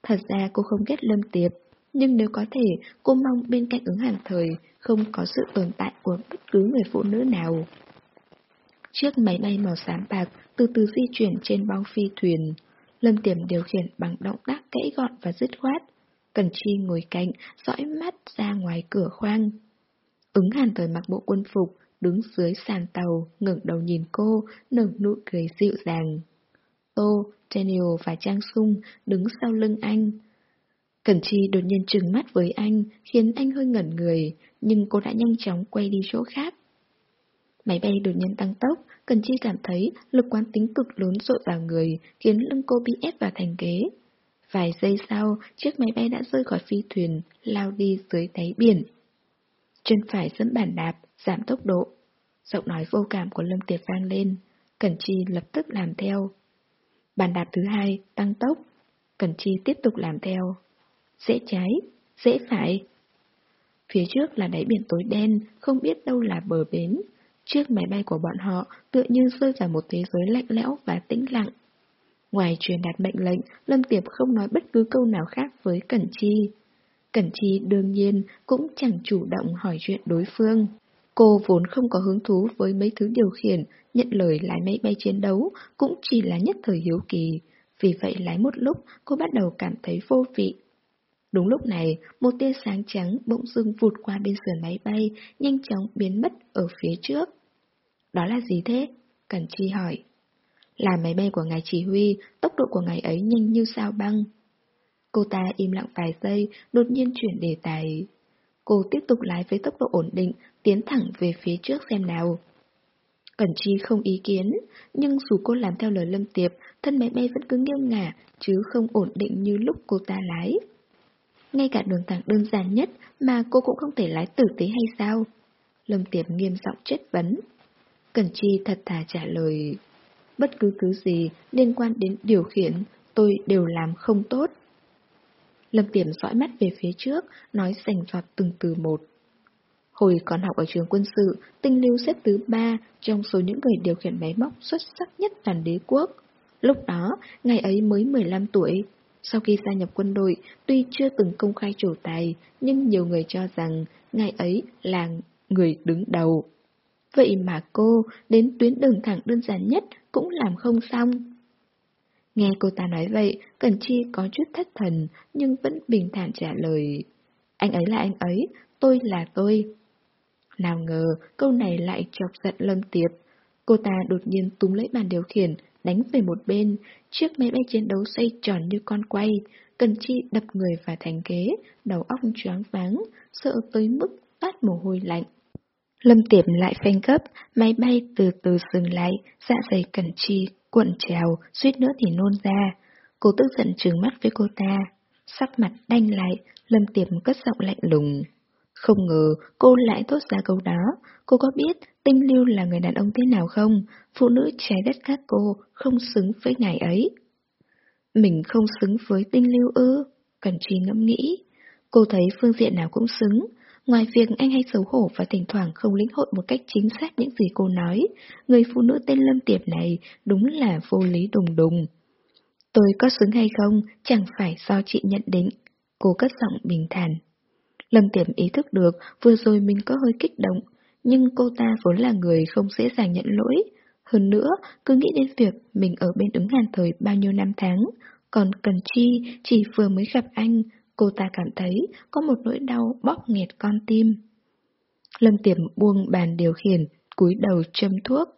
Speaker 1: Thật ra cô không ghét Lâm Tiệp, nhưng nếu có thể, cô mong bên cạnh ứng hàn thời không có sự tồn tại của bất cứ người phụ nữ nào. Chiếc máy bay màu xám bạc từ từ di chuyển trên bao phi thuyền. Lâm Tiềm điều khiển bằng động tác kẽ gọn và dứt khoát. Cần Chi ngồi cạnh, dõi mắt ra ngoài cửa khoang. Ứng hàn thời mặc bộ quân phục, đứng dưới sàn tàu, ngẩng đầu nhìn cô, nở nụ cười dịu dàng. Tô, Daniel và Trang Sung đứng sau lưng anh. Cẩn Chi đột nhiên trừng mắt với anh, khiến anh hơi ngẩn người, nhưng cô đã nhanh chóng quay đi chỗ khác. Máy bay đột nhiên tăng tốc, Cẩn Chi cảm thấy lực quán tính cực lớn dội vào người, khiến lưng cô bị ép vào thành ghế. Vài giây sau, chiếc máy bay đã rơi khỏi phi thuyền, lao đi dưới đáy biển. Chân phải dẫn bản đạp, giảm tốc độ. Giọng nói vô cảm của Lâm Tiệp vang lên, Cẩn Chi lập tức làm theo. Bàn đạp thứ hai, tăng tốc. Cẩn Chi tiếp tục làm theo. Dễ trái, dễ phải. Phía trước là đáy biển tối đen, không biết đâu là bờ bến. Chiếc máy bay của bọn họ tựa như rơi vào một thế giới lạnh lẽo và tĩnh lặng. Ngoài truyền đạt mệnh lệnh, Lâm Tiệp không nói bất cứ câu nào khác với Cẩn Chi. Cẩn Chi đương nhiên cũng chẳng chủ động hỏi chuyện đối phương. Cô vốn không có hứng thú với mấy thứ điều khiển, nhận lời lái máy bay chiến đấu cũng chỉ là nhất thời hiếu kỳ. Vì vậy lái một lúc, cô bắt đầu cảm thấy vô vị. Đúng lúc này, một tia sáng trắng bỗng dưng vụt qua bên sườn máy bay, nhanh chóng biến mất ở phía trước. Đó là gì thế? Cẩn Chi hỏi. Là máy bay của ngài chỉ huy, tốc độ của ngài ấy nhanh như sao băng. Cô ta im lặng vài giây, đột nhiên chuyển đề tài. Cô tiếp tục lái với tốc độ ổn định, tiến thẳng về phía trước xem nào. Cẩn Chi không ý kiến, nhưng dù cô làm theo lời Lâm Tiệp, thân máy bay vẫn cứ nghiêng ngả, chứ không ổn định như lúc cô ta lái. Ngay cả đường thẳng đơn giản nhất mà cô cũng không thể lái tử tế hay sao? Lâm Tiệp nghiêm giọng chất vấn. Cẩn Chi thật thà trả lời. Bất cứ thứ gì liên quan đến điều khiển, tôi đều làm không tốt. Lâm Tiểm dõi mắt về phía trước, nói sành sọt từng từ một. Hồi còn học ở trường quân sự, tinh lưu xếp thứ ba trong số những người điều khiển máy móc xuất sắc nhất toàn đế quốc. Lúc đó, ngày ấy mới 15 tuổi. Sau khi gia nhập quân đội, tuy chưa từng công khai trổ tài, nhưng nhiều người cho rằng ngày ấy là người đứng đầu. Vậy mà cô đến tuyến đường thẳng đơn giản nhất cũng làm không xong. Nghe cô ta nói vậy, Cần Chi có chút thất thần, nhưng vẫn bình thản trả lời. Anh ấy là anh ấy, tôi là tôi. Nào ngờ, câu này lại chọc giận Lâm Tiệp. Cô ta đột nhiên túm lấy bàn điều khiển, đánh về một bên, chiếc máy bay chiến đấu xoay tròn như con quay, Cần Chi đập người vào thành ghế, đầu óc choáng váng, sợ tới mức tát mồ hôi lạnh. Lâm Tiệm lại phanh gấp, máy bay từ từ dừng lại, dạ dày Cẩn Chi cuộn trèo, suýt nữa thì nôn ra. Cô tức giận trừng mắt với cô ta, sắc mặt đanh lại, Lâm Tiệm cất giọng lạnh lùng. Không ngờ cô lại thốt ra câu đó, cô có biết Tinh Lưu là người đàn ông thế nào không? Phụ nữ trái đất các cô không xứng với ngài ấy. Mình không xứng với Tinh Lưu ư? Cần Chi ngẫm nghĩ. Cô thấy phương diện nào cũng xứng. Ngoài việc anh hay xấu hổ và thỉnh thoảng không lĩnh hội một cách chính xác những gì cô nói, người phụ nữ tên Lâm Tiệp này đúng là vô lý đùng đùng. Tôi có xứng hay không, chẳng phải do chị nhận định. Cô cất giọng bình thản. Lâm Tiệp ý thức được vừa rồi mình có hơi kích động, nhưng cô ta vốn là người không dễ dàng nhận lỗi. Hơn nữa, cứ nghĩ đến việc mình ở bên ứng hàn thời bao nhiêu năm tháng, còn Cần Chi chỉ vừa mới gặp anh, cô ta cảm thấy có một nỗi đau bóp nghẹt con tim. Lâm Tiềm buông bàn điều khiển, cúi đầu châm thuốc.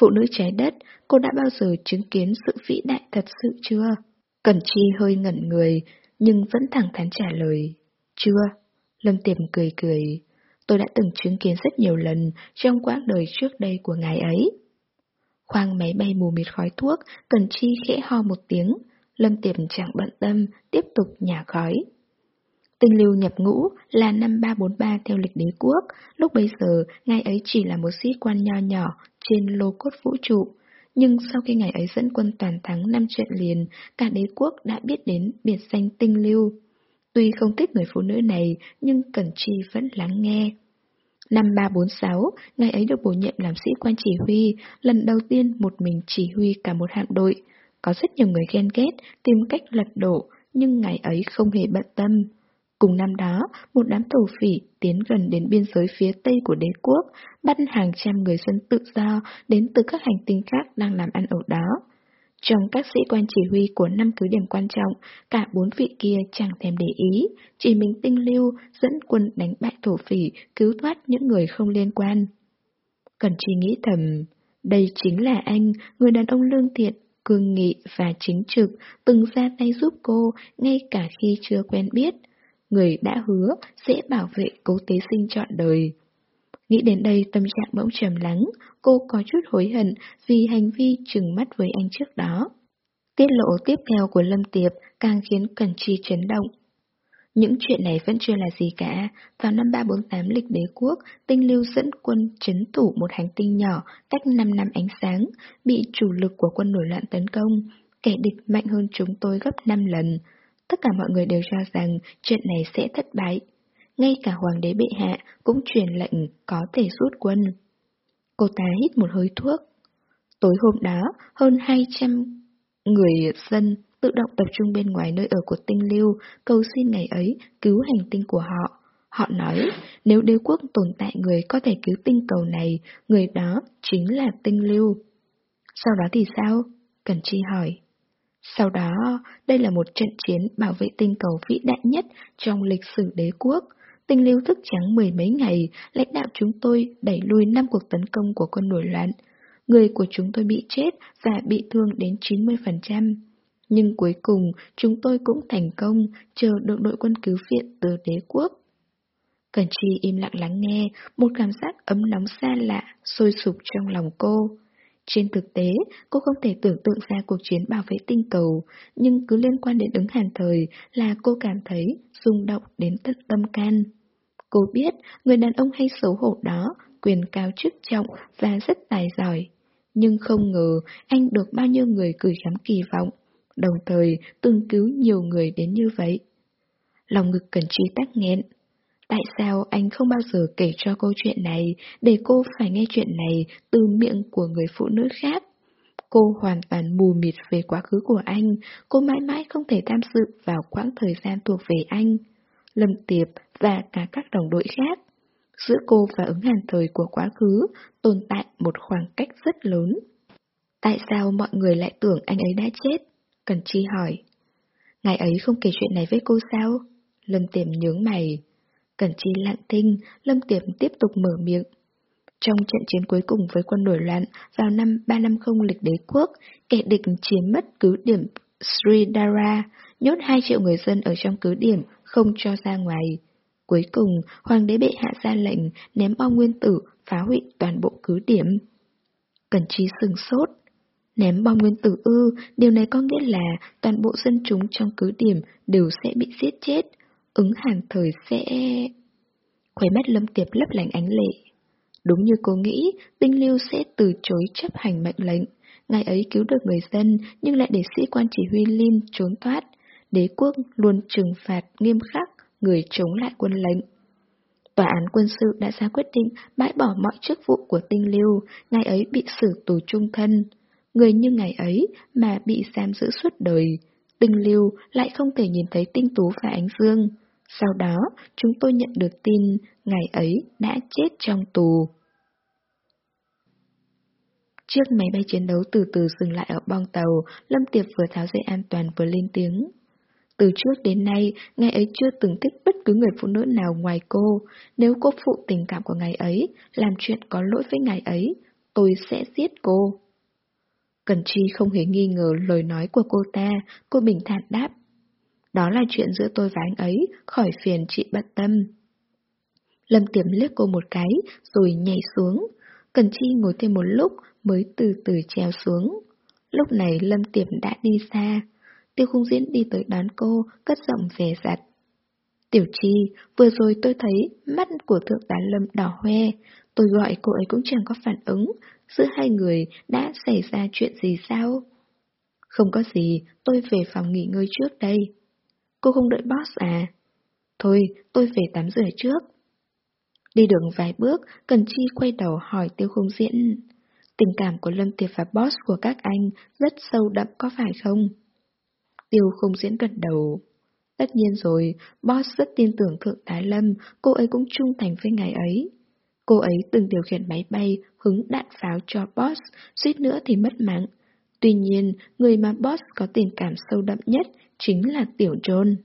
Speaker 1: Phụ nữ trái đất, cô đã bao giờ chứng kiến sự vĩ đại thật sự chưa? Cẩn Chi hơi ngẩn người, nhưng vẫn thẳng thắn trả lời. Chưa. Lâm Tiềm cười cười. Tôi đã từng chứng kiến rất nhiều lần trong quãng đời trước đây của ngài ấy. Khoang máy bay mù mịt khói thuốc, Cần Chi khẽ ho một tiếng, Lâm Tiệp chẳng bận tâm, tiếp tục nhả khói. Tinh lưu nhập ngũ là năm 343 theo lịch đế quốc, lúc bấy giờ ngài ấy chỉ là một sĩ quan nho nhỏ trên lô cốt vũ trụ. Nhưng sau khi ngài ấy dẫn quân toàn thắng năm trận liền, cả đế quốc đã biết đến biệt danh tinh lưu. Tuy không thích người phụ nữ này, nhưng Cẩn Chi vẫn lắng nghe. Năm 346, ngài ấy được bổ nhiệm làm sĩ quan chỉ huy, lần đầu tiên một mình chỉ huy cả một hạm đội. Có rất nhiều người ghen ghét, tìm cách lật đổ, nhưng ngày ấy không hề bận tâm. Cùng năm đó, một đám thổ phỉ tiến gần đến biên giới phía tây của đế quốc, bắt hàng trăm người dân tự do đến từ các hành tinh khác đang làm ăn ở đó. Trong các sĩ quan chỉ huy của năm cứ điểm quan trọng, cả bốn vị kia chẳng thèm để ý, chỉ mình tinh lưu dẫn quân đánh bại thổ phỉ, cứu thoát những người không liên quan. Cần chỉ nghĩ thầm, đây chính là anh, người đàn ông lương thiện cương nghị và chính trực, từng ra tay giúp cô ngay cả khi chưa quen biết. Người đã hứa sẽ bảo vệ cố tế sinh trọn đời. Nghĩ đến đây tâm trạng bỗng trầm lắng, cô có chút hối hận vì hành vi trừng mắt với anh trước đó. Tiết lộ tiếp theo của Lâm Tiệp càng khiến Cần Chi chấn động. Những chuyện này vẫn chưa là gì cả. Vào năm 348 lịch đế quốc, tinh lưu dẫn quân chấn thủ một hành tinh nhỏ cách 5 năm ánh sáng, bị chủ lực của quân nổi loạn tấn công. Kẻ địch mạnh hơn chúng tôi gấp 5 lần. Tất cả mọi người đều cho rằng chuyện này sẽ thất bại. Ngay cả hoàng đế bệ hạ cũng truyền lệnh có thể rút quân. Cô ta hít một hơi thuốc. Tối hôm đó, hơn 200 người dân tự động tập trung bên ngoài nơi ở của tinh lưu, cầu xin ngày ấy cứu hành tinh của họ. Họ nói, nếu đế quốc tồn tại người có thể cứu tinh cầu này, người đó chính là tinh lưu. Sau đó thì sao? Cần Chi hỏi. Sau đó, đây là một trận chiến bảo vệ tinh cầu vĩ đại nhất trong lịch sử đế quốc. Tinh lưu thức trắng mười mấy ngày, lãnh đạo chúng tôi đẩy lui năm cuộc tấn công của quân nổi loạn. Người của chúng tôi bị chết và bị thương đến 90%. Nhưng cuối cùng, chúng tôi cũng thành công, chờ được đội quân cứu viện từ đế quốc. Cần Chi im lặng lắng nghe, một cảm giác ấm nóng xa lạ, sôi sục trong lòng cô. Trên thực tế, cô không thể tưởng tượng ra cuộc chiến bảo vệ tinh cầu, nhưng cứ liên quan đến ứng hàn thời là cô cảm thấy rung động đến tận tâm can. Cô biết người đàn ông hay xấu hổ đó, quyền cao chức trọng và rất tài giỏi. Nhưng không ngờ anh được bao nhiêu người gửi gắm kỳ vọng đồng thời từng cứu nhiều người đến như vậy. Lòng ngực cần truy tắc nghẹn. Tại sao anh không bao giờ kể cho câu chuyện này, để cô phải nghe chuyện này từ miệng của người phụ nữ khác? Cô hoàn toàn mù mịt về quá khứ của anh, cô mãi mãi không thể tham dự vào quãng thời gian thuộc về anh. Lâm Tiệp và cả các đồng đội khác. Giữa cô và ứng hàn thời của quá khứ tồn tại một khoảng cách rất lớn. Tại sao mọi người lại tưởng anh ấy đã chết? Cần Chi hỏi. Ngày ấy không kể chuyện này với cô sao? Lâm Tiềm nhướng mày. Cần Chi lặng thinh, Lâm Tiềm tiếp tục mở miệng. Trong trận chiến cuối cùng với quân nổi loạn vào năm 350 lịch đế quốc, kẻ địch chiếm mất cứ điểm Sridhara, nhốt 2 triệu người dân ở trong cứ điểm, không cho ra ngoài. Cuối cùng, hoàng đế bệ hạ ra lệnh ném bom nguyên tử, phá hủy toàn bộ cứ điểm. Cần Chi sừng sốt. Ném bom nguyên tử ư, điều này có nghĩa là toàn bộ dân chúng trong cứ điểm đều sẽ bị giết chết. Ứng hàng thời sẽ... Khóe mắt lâm tiệp lấp lành ánh lệ. Đúng như cô nghĩ, tinh lưu sẽ từ chối chấp hành mệnh lệnh. Ngài ấy cứu được người dân, nhưng lại để sĩ quan chỉ huy Lin trốn thoát. Đế quốc luôn trừng phạt nghiêm khắc người chống lại quân lệnh. Tòa án quân sự đã ra quyết định bãi bỏ mọi chức vụ của tinh lưu, ngài ấy bị xử tù trung thân người như ngày ấy mà bị giam giữ suốt đời. Tinh lưu lại không thể nhìn thấy tinh tú và ánh dương. Sau đó, chúng tôi nhận được tin ngày ấy đã chết trong tù. Chiếc máy bay chiến đấu từ từ dừng lại ở bong tàu, Lâm Tiệp vừa tháo dây an toàn vừa lên tiếng. Từ trước đến nay, ngày ấy chưa từng thích bất cứ người phụ nữ nào ngoài cô. Nếu cô phụ tình cảm của ngày ấy, làm chuyện có lỗi với ngày ấy, tôi sẽ giết cô. Cần Chi không hề nghi ngờ lời nói của cô ta, cô bình thản đáp. Đó là chuyện giữa tôi và anh ấy, khỏi phiền chị bận tâm. Lâm Tiềm liếc cô một cái, rồi nhảy xuống. Cần Chi ngồi thêm một lúc mới từ từ trèo xuống. Lúc này Lâm Tiềm đã đi xa. Tiêu khung diễn đi tới đón cô, cất giọng về giặt. Tiểu Chi, vừa rồi tôi thấy mắt của thượng tá Lâm đỏ hoe. Tôi gọi cô ấy cũng chẳng có phản ứng, giữa hai người đã xảy ra chuyện gì sao? Không có gì, tôi về phòng nghỉ ngơi trước đây. Cô không đợi boss à? Thôi, tôi về tắm rửa trước. Đi đường vài bước, Cần Chi quay đầu hỏi Tiêu Không Diễn. Tình cảm của Lâm Tiệp và boss của các anh rất sâu đậm có phải không? Tiêu Không Diễn gật đầu. Tất nhiên rồi, boss rất tin tưởng Thượng tá Lâm, cô ấy cũng trung thành với ngày ấy. Cô ấy từng điều khiển máy bay, hứng đạn pháo cho boss, suýt nữa thì mất mạng. Tuy nhiên, người mà boss có tình cảm sâu đậm nhất chính là Tiểu John.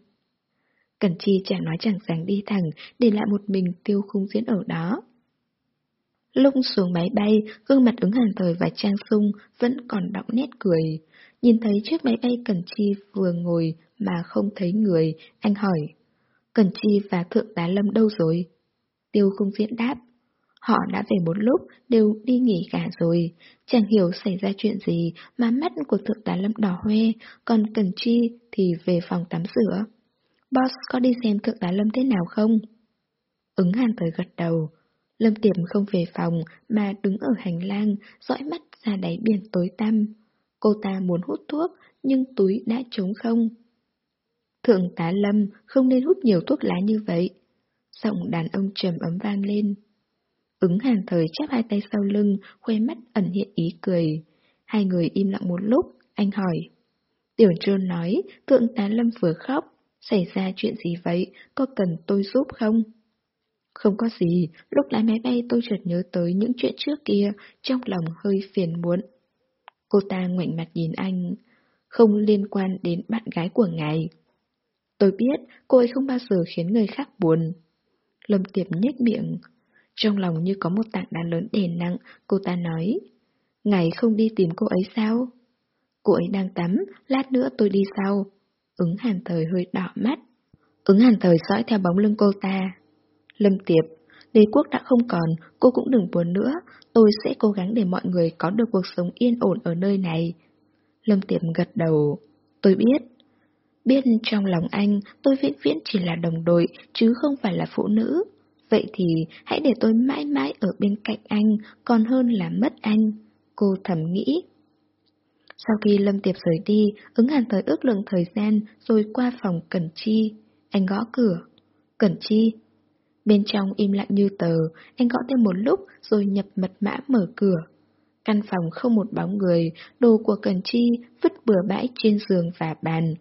Speaker 1: Cẩn Chi chẳng nói chẳng rằng đi thẳng, để lại một mình tiêu khung diễn ở đó. Lúc xuống máy bay, gương mặt ứng hàng thời và Trang Sung vẫn còn đọng nét cười. Nhìn thấy chiếc máy bay Cẩn Chi vừa ngồi mà không thấy người, anh hỏi. Cẩn Chi và Thượng tá Lâm đâu rồi? Tiêu không diễn đáp. Họ đã về một lúc, đều đi nghỉ cả rồi. Chẳng hiểu xảy ra chuyện gì mà mắt của Thượng tá Lâm đỏ hoe, còn cần Chi thì về phòng tắm rửa. Boss có đi xem Thượng tá Lâm thế nào không? Ứng hàn tới gật đầu. Lâm tiệm không về phòng mà đứng ở hành lang, dõi mắt ra đáy biển tối tăm. Cô ta muốn hút thuốc, nhưng túi đã trống không. Thượng tá Lâm không nên hút nhiều thuốc lá như vậy. Giọng đàn ông trầm ấm vang lên. Ứng hàng thời chắp hai tay sau lưng, khoe mắt ẩn hiện ý cười. Hai người im lặng một lúc, anh hỏi. Tiểu trôn nói, tượng tá Lâm vừa khóc. Xảy ra chuyện gì vậy, có cần tôi giúp không? Không có gì, lúc lái máy bay tôi chợt nhớ tới những chuyện trước kia, trong lòng hơi phiền muộn. Cô ta ngoảnh mặt nhìn anh, không liên quan đến bạn gái của ngài. Tôi biết cô ấy không bao giờ khiến người khác buồn. Lâm Tiệp nhếch miệng. Trong lòng như có một tảng đá lớn đè nặng, cô ta nói. ngày không đi tìm cô ấy sao? Cô ấy đang tắm, lát nữa tôi đi sau. Ứng hàn thời hơi đỏ mắt. Ứng hàn thời dõi theo bóng lưng cô ta. Lâm Tiệp, đế quốc đã không còn, cô cũng đừng buồn nữa, tôi sẽ cố gắng để mọi người có được cuộc sống yên ổn ở nơi này. Lâm Tiệp gật đầu. Tôi biết. Biết trong lòng anh, tôi viễn viễn chỉ là đồng đội, chứ không phải là phụ nữ. Vậy thì hãy để tôi mãi mãi ở bên cạnh anh, còn hơn là mất anh. Cô thầm nghĩ. Sau khi Lâm Tiệp rời đi, ứng hàn thời ước lượng thời gian rồi qua phòng Cẩn Chi. Anh gõ cửa. Cẩn Chi. Bên trong im lặng như tờ, anh gõ thêm một lúc rồi nhập mật mã mở cửa. Căn phòng không một bóng người, đồ của Cẩn Chi vứt bừa bãi trên giường và bàn.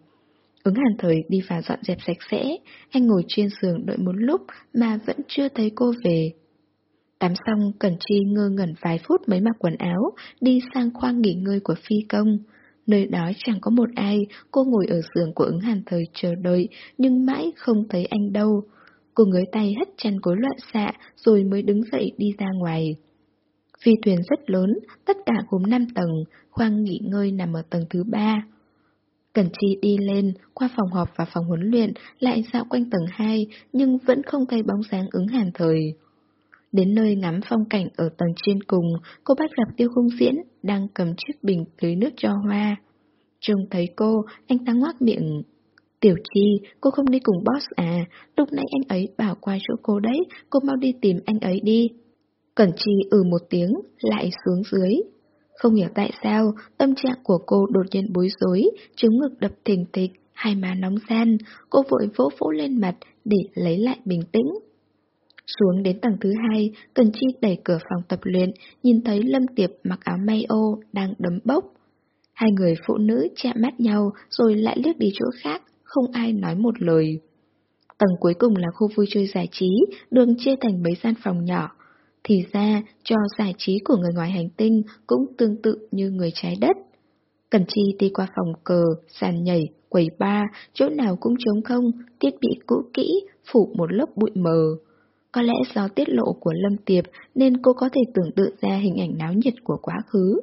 Speaker 1: Ứng hàn thời đi vào dọn dẹp sạch sẽ, anh ngồi trên giường đợi một lúc mà vẫn chưa thấy cô về. Tắm xong, Cẩn Chi ngơ ngẩn vài phút mới mặc quần áo, đi sang khoang nghỉ ngơi của phi công. Nơi đó chẳng có một ai, cô ngồi ở giường của ứng hàn thời chờ đợi, nhưng mãi không thấy anh đâu. Cô ngới tay hất chăn cối loạn xạ, rồi mới đứng dậy đi ra ngoài. Phi thuyền rất lớn, tất cả gồm 5 tầng, khoang nghỉ ngơi nằm ở tầng thứ 3. Cẩn Chi đi lên, qua phòng họp và phòng huấn luyện, lại dạo quanh tầng 2, nhưng vẫn không thấy bóng dáng ứng hàn thời. Đến nơi ngắm phong cảnh ở tầng trên cùng, cô bắt gặp tiêu khung diễn, đang cầm chiếc bình tưới nước cho hoa. Trông thấy cô, anh ta ngoác miệng. Tiểu Chi, cô không đi cùng boss à, lúc nãy anh ấy bảo qua chỗ cô đấy, cô mau đi tìm anh ấy đi. Cẩn Chi ừ một tiếng, lại xuống dưới. Không hiểu tại sao, tâm trạng của cô đột nhiên bối rối, trứng ngực đập thình thịch, hai má nóng gian, cô vội vỗ vỗ lên mặt để lấy lại bình tĩnh. Xuống đến tầng thứ hai, Cần Chi đẩy cửa phòng tập luyện, nhìn thấy Lâm Tiệp mặc áo may ô đang đấm bốc. Hai người phụ nữ chạm mắt nhau rồi lại liếc đi chỗ khác, không ai nói một lời. Tầng cuối cùng là khu vui chơi giải trí, đường chia thành mấy gian phòng nhỏ. Thì ra, cho giải trí của người ngoài hành tinh cũng tương tự như người trái đất. Cần Chi đi qua phòng cờ, sàn nhảy, quầy bar, chỗ nào cũng trống không, thiết bị cũ kỹ, phủ một lớp bụi mờ. Có lẽ do tiết lộ của Lâm Tiệp nên cô có thể tưởng tượng ra hình ảnh náo nhiệt của quá khứ.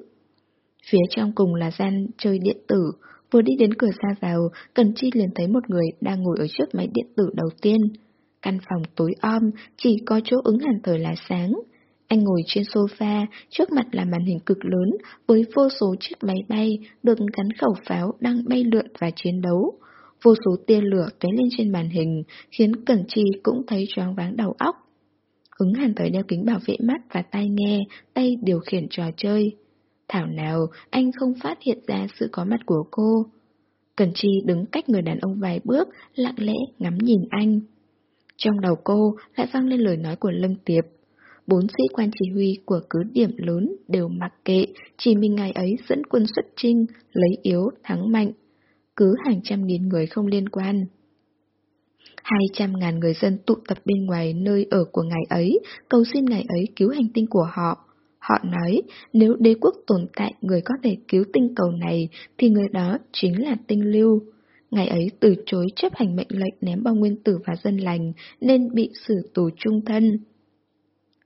Speaker 1: Phía trong cùng là gian chơi điện tử, vừa đi đến cửa ra vào, Cần Chi liền thấy một người đang ngồi ở trước máy điện tử đầu tiên. Căn phòng tối om, chỉ có chỗ ứng hàn thời là sáng. Anh ngồi trên sofa, trước mặt là màn hình cực lớn với vô số chiếc máy bay được gắn khẩu pháo đang bay lượn và chiến đấu. Vô số tia lửa tóe lên trên màn hình, khiến Cẩn Chi cũng thấy choáng váng đầu óc. Ứng hàn tới đeo kính bảo vệ mắt và tai nghe, tay điều khiển trò chơi. Thảo nào anh không phát hiện ra sự có mặt của cô. Cẩn Chi đứng cách người đàn ông vài bước, lặng lẽ ngắm nhìn anh. Trong đầu cô lại vang lên lời nói của Lâm Tiệp. Bốn sĩ quan chỉ huy của cứ điểm lớn đều mặc kệ, chỉ mình ngày ấy dẫn quân xuất trinh, lấy yếu thắng mạnh. Cứ hàng trăm nghìn người không liên quan. Hai trăm ngàn người dân tụ tập bên ngoài nơi ở của ngài ấy, cầu xin ngài ấy cứu hành tinh của họ. Họ nói, nếu đế quốc tồn tại người có thể cứu tinh cầu này, thì người đó chính là tinh lưu ngày ấy từ chối chấp hành mệnh lệnh ném bom nguyên tử và dân lành, nên bị xử tù trung thân.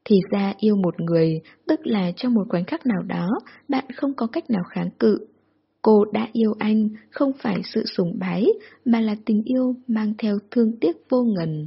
Speaker 1: Thì ra yêu một người, tức là trong một khoảnh khắc nào đó, bạn không có cách nào kháng cự. Cô đã yêu anh không phải sự sủng bái, mà là tình yêu mang theo thương tiếc vô ngần.